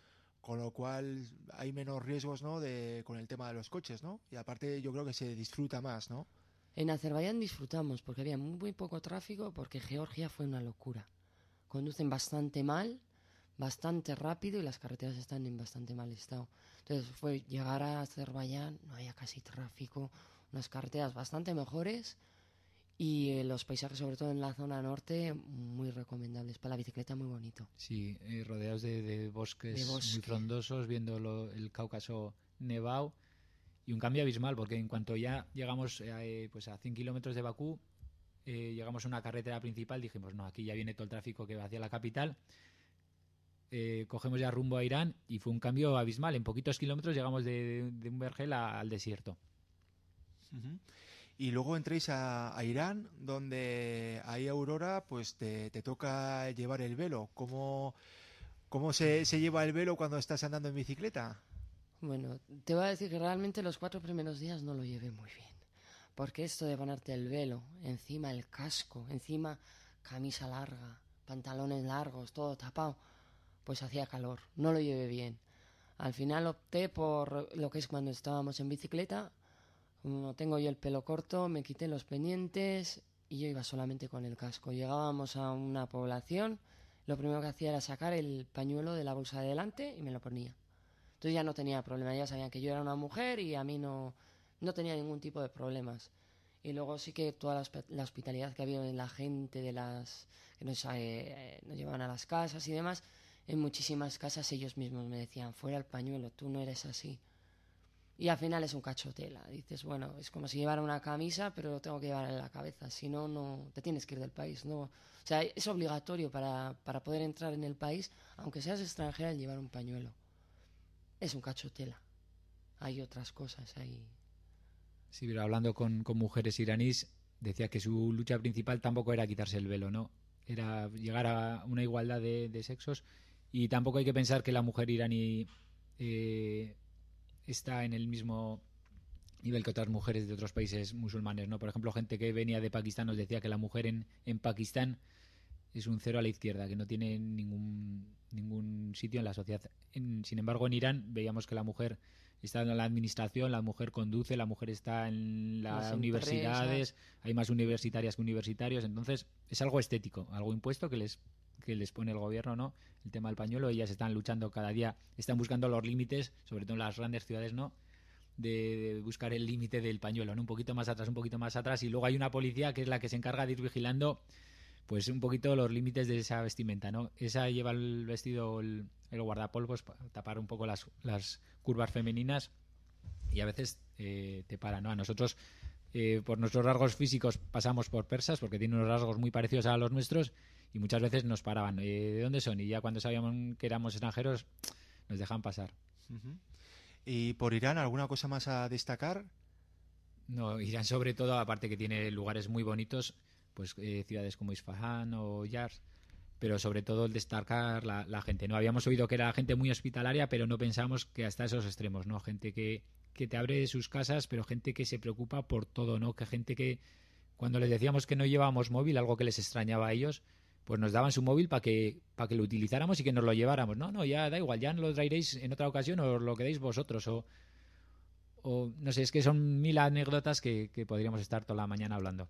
Con lo cual hay menos riesgos, ¿no? De, con el tema de los coches, ¿no? Y aparte yo creo que se disfruta más, ¿no? En Azerbaiyán disfrutamos porque había muy poco tráfico porque Georgia fue una locura. Conducen bastante mal, bastante rápido y las carreteras están en bastante mal estado. Entonces fue llegar a Azerbaiyán, no había casi tráfico, unas carreteras bastante mejores y eh, los paisajes, sobre todo en la zona norte, muy recomendables. Para la bicicleta muy bonito. Sí, eh, rodeados de, de bosques De muy bosque. frondosos, viendo lo- el Cáucaso nevado y un cambio abismal, porque en cuanto ya llegamos eh, pues a 100 kilómetros de Bakú, eh, llegamos a una carretera principal, dijimos, no, aquí ya viene todo el tráfico que va hacia la capital, eh, cogemos ya rumbo a Irán y fue un cambio abismal. En poquitos kilómetros llegamos de, de un vergel a- al desierto. Ujú. Y luego entréis a, Irán, donde ahí Aurora, pues te, te toca llevar el velo. ¿Cómo, cómo se, se lleva el velo cuando estás andando en bicicleta? Bueno, te voy a decir que realmente los cuatro primeros días no lo llevé muy bien. Porque esto de ponerte el velo, encima el casco, encima camisa larga, pantalones largos, todo tapado, pues hacía calor. No lo llevé bien. Al final opté por lo que es cuando estábamos en bicicleta. Como tengo yo el pelo corto, me quité los pendientes y yo iba solamente con el casco. Llegábamos a una población, lo primero que hacía era sacar el pañuelo de la bolsa de delante y me lo ponía. Entonces ya no tenía problema, ya sabían que yo era una mujer y a mí no, no tenía ningún tipo de problemas. Y luego sí que toda la, hosp- la hospitalidad que había en la gente de las que nos, eh, eh, nos llevaban a las casas y demás, en muchísimas casas ellos mismos me decían, fuera el pañuelo, tú no eres así. Y al final es un cachotela. Dices, bueno, es como si llevara una camisa, pero lo tengo que llevar en la cabeza. Si no, no te tienes que ir del país. No. O sea, es obligatorio para, para poder entrar en el país, aunque seas extranjera, el llevar un pañuelo. Es un cachotela. Hay otras cosas ahí. Sí, pero hablando con, con mujeres iraníes, decía que su lucha principal tampoco era quitarse el velo, ¿no? Era llegar a una igualdad de, de sexos y tampoco hay que pensar que la mujer iraní eh, está en el mismo nivel que otras mujeres de otros países musulmanes, ¿no? Por ejemplo, gente que venía de Pakistán nos decía que la mujer en, en Pakistán es un cero a la izquierda, que no tiene ningún, ningún sitio en la sociedad. En- sin embargo, en Irán veíamos que la mujer está en la administración, la mujer conduce, la mujer está en las Las universidades, hay más universitarias que universitarios, entonces es algo estético, algo impuesto que les que les pone el gobierno, ¿no? El tema del pañuelo, ellas están luchando cada día, están buscando los límites, sobre todo en las grandes ciudades, ¿no? De, buscar el límite del pañuelo, ¿no? Un poquito más atrás, un poquito más atrás, y luego hay una policía que es la que se encarga de ir vigilando pues un poquito los límites de esa vestimenta, ¿no? Esa lleva el vestido, el, el guardapolvos para tapar un poco las, las curvas femeninas y a veces eh, te para, ¿no? A nosotros, eh, por nuestros rasgos físicos, pasamos por persas porque tienen unos rasgos muy parecidos a los nuestros y muchas veces nos paraban. eh, ¿De dónde son? Y ya cuando sabíamos que éramos extranjeros, nos dejan pasar. Ujú. Y por Irán, ¿alguna cosa más a destacar? No, Irán sobre todo, aparte que tiene lugares muy bonitos, pues eh, ciudades como Isfahan o Yars, pero sobre todo el destacar la, la gente. No habíamos oído que era gente muy hospitalaria, pero no pensamos que hasta esos extremos, ¿no? Gente que, que te abre sus casas, pero gente que se preocupa por todo, ¿no? Que gente que cuando les decíamos que no llevábamos móvil, algo que les extrañaba a ellos, pues nos daban su móvil para que para que lo utilizáramos y que nos lo lleváramos. No, no, ya da igual, ya lo traeréis en otra ocasión o lo queréis vosotros o o no sé, es que son mil anécdotas que, podríamos estar toda la mañana hablando.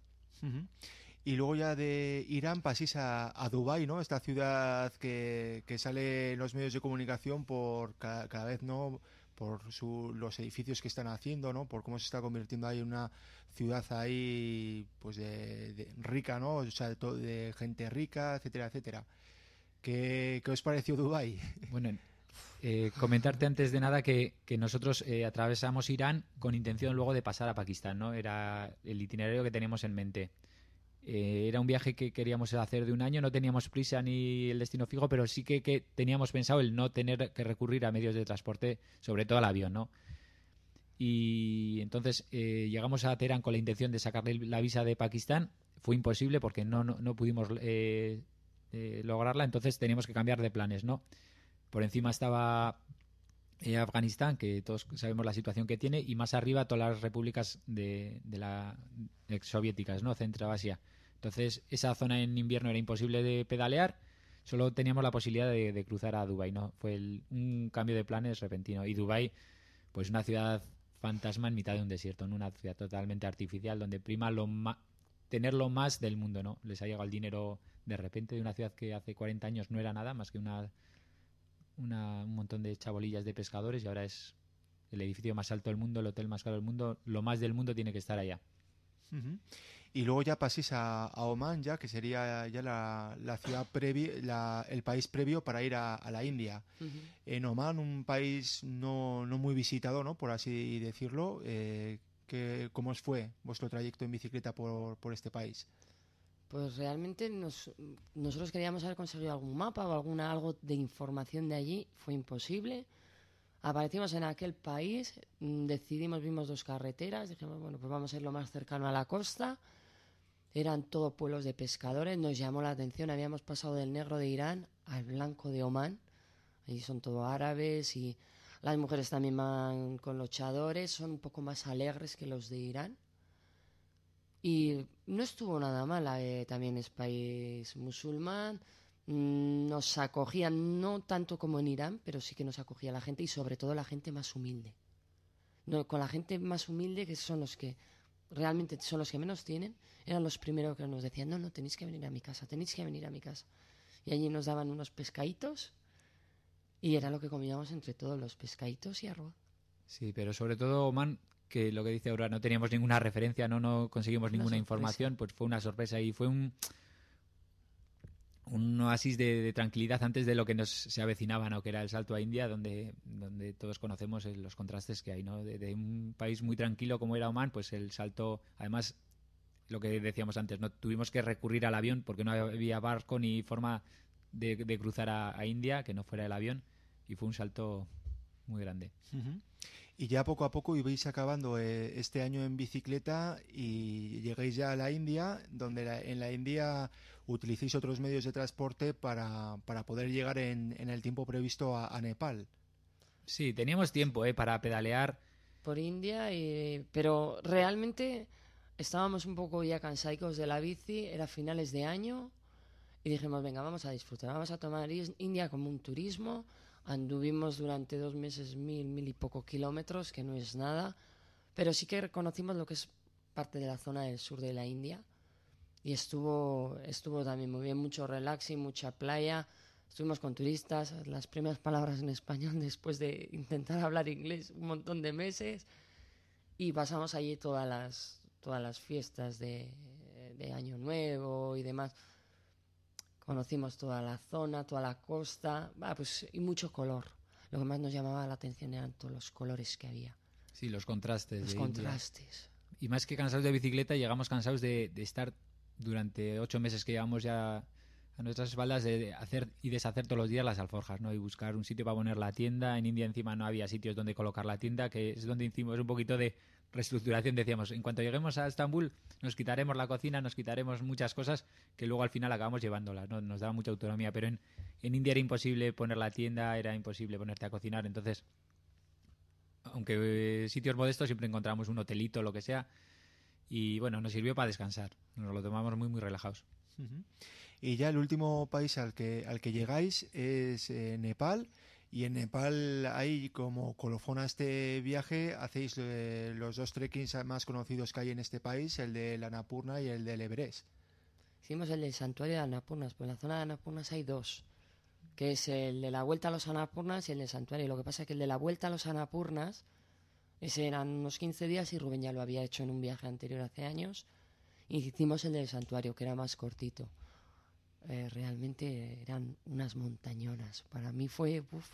Y luego ya de Irán pasís a, a Dubái, ¿no? Esta ciudad que, sale en los medios de comunicación por cada vez, ¿no? Por su, los edificios que están haciendo, ¿no? Por cómo se está convirtiendo ahí en una ciudad ahí, pues de, rica, ¿no? O sea, de, to- de gente rica, etcétera, etcétera. ¿Qué, qué os pareció Dubái? Bueno, eh, comentarte antes de nada que, que nosotros eh, atravesamos Irán con intención luego de pasar a Pakistán, ¿no? Era el itinerario que teníamos en mente. Eh, era un viaje que queríamos hacer de un año, no teníamos prisa ni el destino fijo, pero sí que, teníamos pensado el no tener que recurrir a medios de transporte, sobre todo al avión, ¿no? Y entonces eh, llegamos a Teherán con la intención de sacarle la visa de Pakistán. Fue imposible porque no, no, no pudimos eh, eh, lograrla, entonces teníamos que cambiar de planes, ¿no? Por encima estaba eh, Afganistán, que todos sabemos la situación que tiene, y más arriba todas las repúblicas de, de la ex soviéticas, ¿no? Centro Asia. Entonces, esa zona en invierno era imposible de pedalear, solo teníamos la posibilidad de, cruzar a Dubai, ¿no? Fue el- un cambio de planes repentino. Y Dubai, pues una ciudad fantasma en mitad de un desierto, ¿no? Una ciudad totalmente artificial donde prima lo ma- tener lo más del mundo, ¿no? Les ha llegado el dinero de repente de una ciudad que hace 40 años no era nada más que una, una- un montón de chabolillas de pescadores y ahora es el edificio más alto del mundo, el hotel más caro del mundo, lo más del mundo tiene que estar allá. Y luego ya paséis a, a Oman, ya que sería ya la, la ciudad previa, la- el país previo para ir a, a la India. En Oman, un país no, no muy visitado, ¿no? Por así decirlo. Eh, que, ¿Cómo os fue vuestro trayecto en bicicleta por, por este país? Pues realmente nos- nosotros queríamos haber conseguido algún mapa o alguna algo de información de allí, fue imposible. Aparecimos en aquel país, mm, decidimos, vimos dos carreteras, dijimos, bueno, pues vamos a ir lo más cercano a la costa. Eran todo pueblos de pescadores, nos llamó la atención, habíamos pasado del negro de Irán al blanco de Omán. Allí son todo árabes y las mujeres también van con luchadores, son un poco más alegres que los de Irán. Y no estuvo nada mal, eh, también es país musulmán, mm, nos acogían, no tanto como en Irán, pero sí que nos acogía la gente y sobre todo la gente más humilde. No, con la gente más humilde, que son los que realmente son los que menos tienen, eran los primeros que nos decían, no, no, tenéis que venir a mi casa, tenéis que venir a mi casa. Y allí nos daban unos pescaditos y era lo que comíamos entre todos, los pescaditos y arroz. Sí, pero sobre todo Oman, que lo que dice Aurora, no teníamos ninguna referencia, no, no conseguimos Una ninguna sorpresa. información, pues fue una sorpresa y fue un un oasis de, tranquilidad antes de lo que nos se avecinaba, ¿no? que era el salto a India, donde, donde todos conocemos los contrastes que hay, ¿no? De, un país muy tranquilo como era Oman, pues el salto, además, lo que decíamos antes, no tuvimos que recurrir al avión porque no había barco ni forma de, cruzar a, a India que no fuera el avión y fue un salto muy grande. Y ya poco a poco ibais acabando eh, este año en bicicleta y llegáis ya a la India, donde en la India utilicéis otros medios de transporte para, para poder llegar en, en el tiempo previsto a, a Nepal. Sí, teníamos tiempo ¿eh? para pedalear. por India, y- pero realmente estábamos un poco ya cansaicos de la bici, era finales de año y dijimos, venga, vamos a disfrutar, vamos a tomar India como un turismo. Anduvimos durante dos meses mil, mil y poco kilómetros, que no es nada, pero sí que reconocimos lo que es parte de la zona del sur de la India y estuvo, estuvo también muy bien, mucho relaxing, mucha playa. Estuvimos con turistas, las primeras palabras en español después de intentar hablar inglés un montón de meses. Y pasamos allí todas las, todas las fiestas de, de Año Nuevo y demás. Conocimos toda la zona, toda la costa, va, pues, y mucho color. Lo que más nos llamaba la atención eran todos los colores que había, Sí, los contrastes. los de India. contrastes. Y más que cansados de bicicleta, llegamos cansados de, de estar durante ocho meses que llevamos ya a nuestras espaldas de hacer y deshacer todos los días las alforjas, ¿no? Y buscar un sitio para poner la tienda. En India encima no había sitios donde colocar la tienda, que es donde hicimos un poquito de reestructuración. Decíamos, en cuanto lleguemos a Estambul, nos quitaremos la cocina, nos quitaremos muchas cosas que luego al final acabamos llevándolas, ¿no? Nos daba mucha autonomía, pero en, en India era imposible poner la tienda, era imposible ponerte a cocinar, entonces aunque eh, sitios modestos siempre encontramos un hotelito lo que sea y bueno, nos sirvió para descansar, nos lo tomamos muy muy relajados. Y ya el último país al que, al que llegáis es eh, Nepal. Y en Nepal, ahí como colofón a este viaje, hacéis eh, los dos trekkings más conocidos que hay en este país, el de la Annapurna y el del Everest. Hicimos el del santuario de Annapurnas, pues en la zona de Annapurnas hay dos, que es el de la vuelta a los Annapurnas y el del santuario. Lo que pasa es que el de la vuelta a los Annapurnas, ese eran unos 15 días y Rubén ya lo había hecho en un viaje anterior hace años. Y hicimos el del santuario, que era más cortito. Eh, realmente eran unas montañonas. Para mí fue, uf,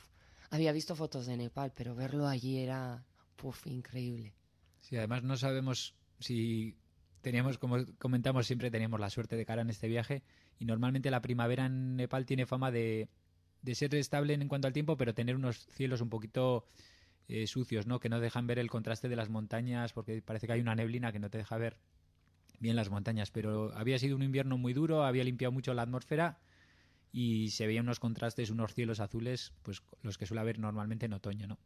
había visto fotos de Nepal, pero verlo allí era, uf, increíble. Sí, además no sabemos si teníamos, como comentamos, siempre teníamos la suerte de cara en este viaje y normalmente la primavera en Nepal tiene fama de, de ser estable en cuanto al tiempo, pero tener unos cielos un poquito eh, sucios, ¿no? Que no dejan ver el contraste de las montañas porque parece que hay una neblina que no te deja ver bien las montañas, pero había sido un invierno muy duro, había limpiado mucho la atmósfera y se veían unos contrastes, unos cielos azules, pues los que suele haber normalmente en otoño, ¿no?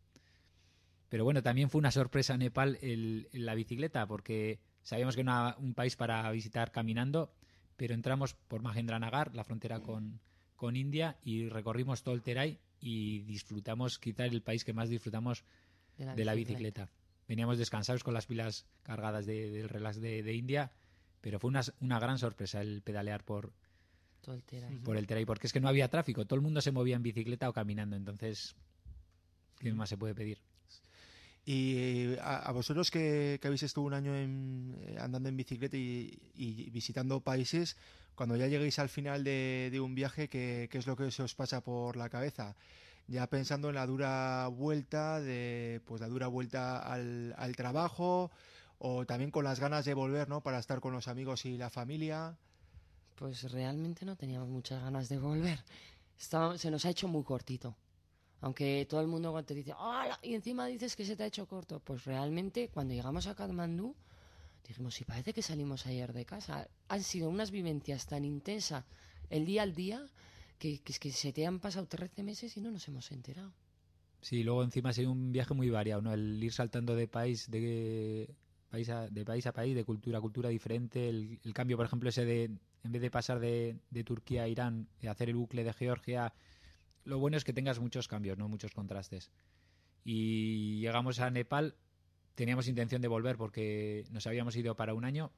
Pero bueno, también fue una sorpresa Nepal el, la bicicleta, porque sabíamos que era un país para visitar caminando, pero entramos por Mahendranagar, la frontera con, con India, y recorrimos todo el Terai y disfrutamos, quizá el país que más disfrutamos de la bicicleta. Veníamos descansados con las pilas cargadas de- del relax de, de India, pero fue una, una gran sorpresa el pedalear por, Todo el Terai. por el Terai, porque es que no había tráfico, todo el mundo se movía en bicicleta o caminando, entonces, ¿qué más se puede pedir? Y eh, a, vosotros que, habéis estado un año en- eh, andando en bicicleta y, visitando países, cuando ya lleguéis al final de, un viaje, ¿qué, es lo que se os pasa por la cabeza? Ya pensando en la dura vuelta, de, pues la dura vuelta al, al trabajo, o también con las ganas de volver, ¿no? Para estar con los amigos y la familia. Pues realmente no teníamos muchas ganas de volver. Se nos ha hecho muy cortito. Aunque todo el mundo te dice, ¡Hala! Y encima dices que se te ha hecho corto. Pues realmente, cuando llegamos a Katmandú, dijimos, sí, parece que salimos ayer de casa. Han sido unas vivencias tan intensas el día al día que, que que se te han pasado 13 meses y no nos hemos enterado. Sí, luego encima ha sido un viaje muy variado, ¿no? El ir saltando de país, de país a, de país a país, de cultura a cultura diferente, el, el cambio, por ejemplo, ese de, en vez de pasar de, de Turquía a Irán, de hacer el bucle de Georgia, lo bueno es que tengas muchos cambios, ¿no? Muchos contrastes. Y llegamos a Nepal, teníamos intención de volver porque nos habíamos ido para un año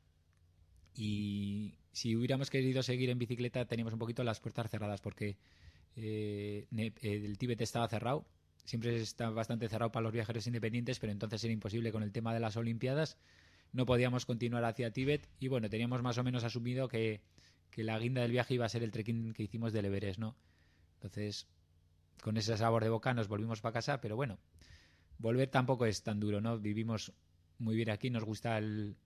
y si hubiéramos querido seguir en bicicleta teníamos un poquito las puertas cerradas porque eh, eh, el Tíbet estaba cerrado. Siempre está bastante cerrado para los viajeros independientes, pero entonces era imposible con el tema de las Olimpiadas. No podíamos continuar hacia Tíbet y bueno, teníamos más o menos asumido que, que la guinda del viaje iba a ser el trekking que hicimos del Everest, ¿no? Entonces, con ese sabor de boca nos volvimos para casa, pero bueno, volver tampoco es tan duro, ¿no? Vivimos muy bien aquí, nos gusta el,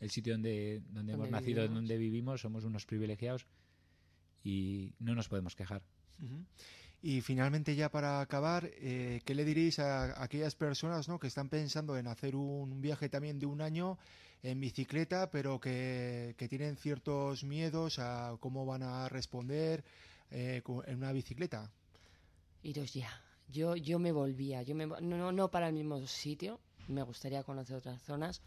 el sitio donde, donde hemos Donde nacido, vivimos. donde vivimos, somos unos privilegiados y no nos podemos quejar. Y finalmente ya para acabar, eh, ¿qué le diréis a aquellas personas ¿no? que están pensando en hacer un viaje también de un año en bicicleta, pero que, que tienen ciertos miedos a cómo van a responder eh, en una bicicleta? Iros ya. Yo, yo me volvía. Yo me, no, no- no para el mismo sitio. Me gustaría conocer otras zonas.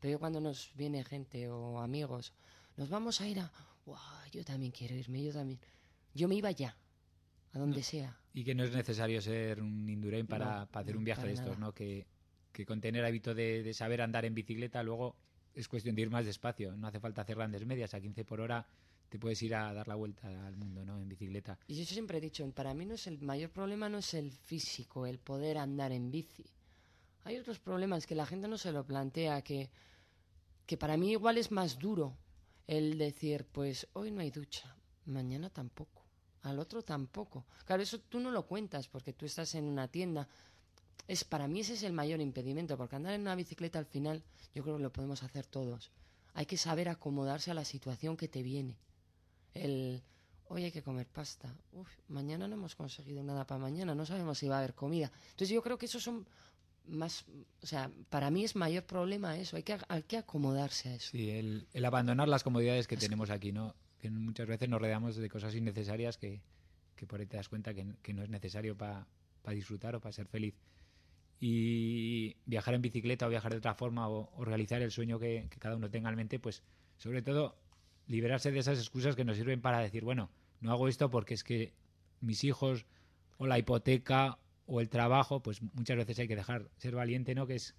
Pero yo cuando nos viene gente o amigos, nos vamos a ir a... "Guau, yo también quiero irme, yo también. Yo me iba ya. A donde sea. Y que no es necesario ser un indurain para, No, para hacer no, un viaje de estos, nada. ¿no? Que, que con tener hábito de, de saber andar en bicicleta, luego es cuestión de ir más despacio. No hace falta hacer grandes medias. A 15 por hora te puedes ir a dar la vuelta al mundo, ¿no? En bicicleta. Y yo siempre he dicho, para mí no es el mayor problema no es el físico, el poder andar en bici. Hay otros problemas que la gente no se lo plantea, que, que para mí igual es más duro el decir, pues hoy no hay ducha, mañana tampoco, al otro tampoco. Claro, eso tú no lo cuentas porque tú estás en una tienda. Es para mí ese es el mayor impedimento, porque andar en una bicicleta al final yo creo que lo podemos hacer todos. Hay que saber acomodarse a la situación que te viene. El, hoy hay que comer pasta. Uf, mañana no hemos conseguido nada para mañana, no sabemos si va a haber comida. Entonces yo creo que esos son más, o sea, para mí es mayor problema eso, hay que, hay que acomodarse a eso. Sí, el, el abandonar las comodidades que tenemos aquí, ¿no? Que muchas veces nos rodeamos de cosas innecesarias que, que por ahí te das cuenta que, que no es necesario para disfrutar o para ser feliz. Y viajar en bicicleta o viajar de otra forma o, o realizar el sueño que, que cada uno tenga en mente, pues sobre todo liberarse de esas excusas que nos sirven para decir, bueno, no hago esto porque es que mis hijos o la hipoteca o el trabajo, pues muchas veces hay que dejar ser valiente, ¿no? Que es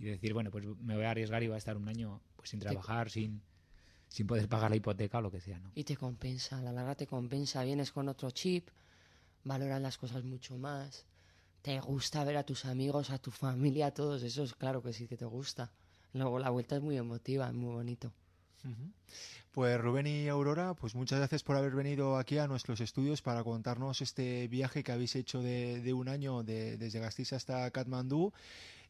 y decir, bueno, pues me voy a arriesgar y voy a estar un año pues sin trabajar, sin, sin poder pagar la hipoteca o lo que sea, ¿no? Y te compensa, a la larga te compensa, vienes con otro chip, valoras las cosas mucho más, te gusta ver a tus amigos, a tu familia, a todos esos, claro que sí que te gusta. Luego la vuelta es muy emotiva, es muy bonito. Pues Rubén y Aurora, pues muchas gracias por haber venido aquí a nuestros estudios para contarnos este viaje que habéis hecho de, de un año de- desde Gasteiz hasta Katmandú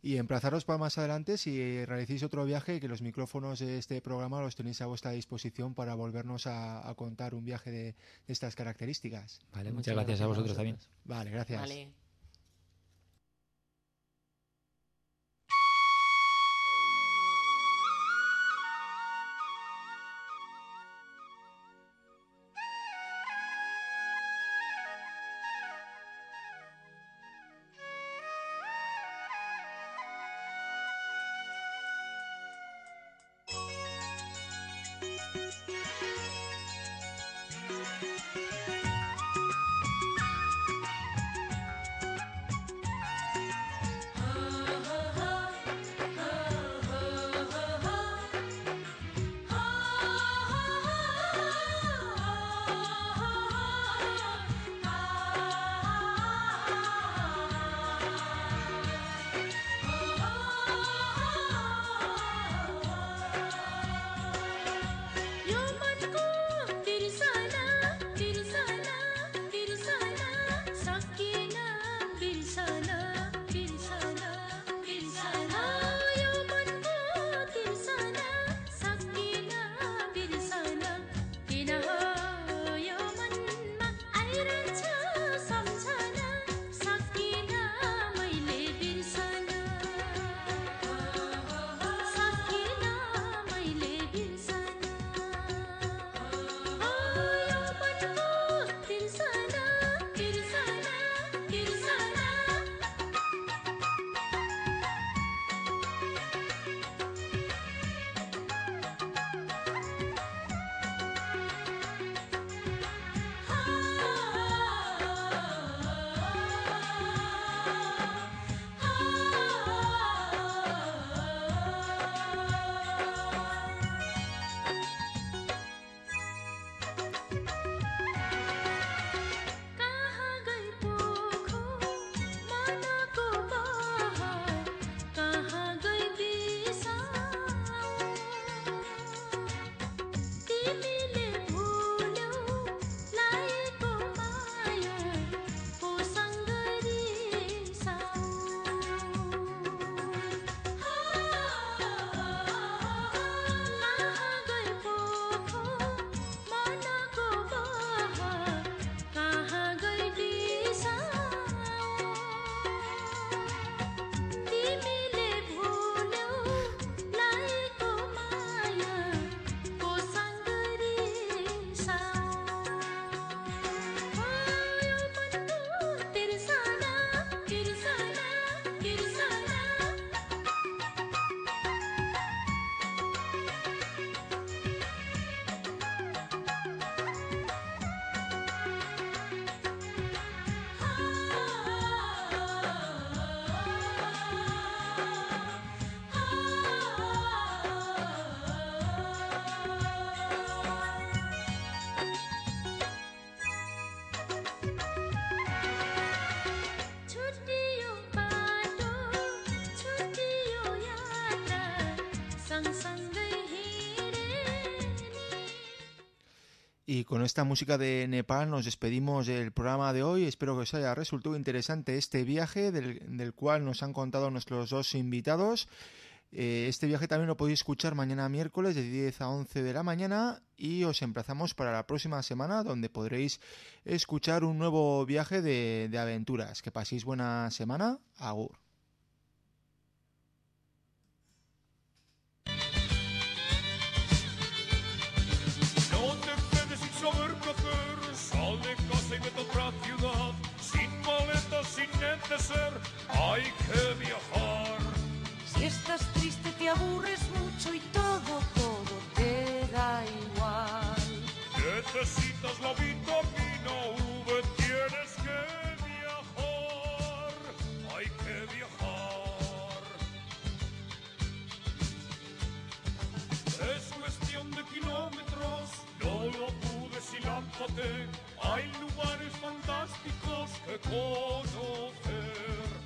y emplazaros para más adelante si realicéis otro viaje que los micrófonos de este programa los tenéis a vuestra disposición para volvernos a, a contar un viaje de, de estas características. Vale, muchas, gracias, a vosotros también. Vale, gracias. Vale. Y con esta música de Nepal nos despedimos del programa de hoy. Espero que os haya resultado interesante este viaje del, del cual nos han contado nuestros dos invitados. Eh, este viaje también lo podéis escuchar mañana miércoles de 10 a 11 de la mañana y os emplazamos para la próxima semana donde podréis escuchar un nuevo viaje de, de aventuras. Que paséis buena semana. Agur. Neceser, hay que viajar. Si estás triste te aburres mucho y todo, todo te da igual. Necesitas la vitamina V, tienes que viajar, hay que viajar. Es cuestión de kilómetros, no lo dudes y lánzate, hay lugares fantásticos que conocer.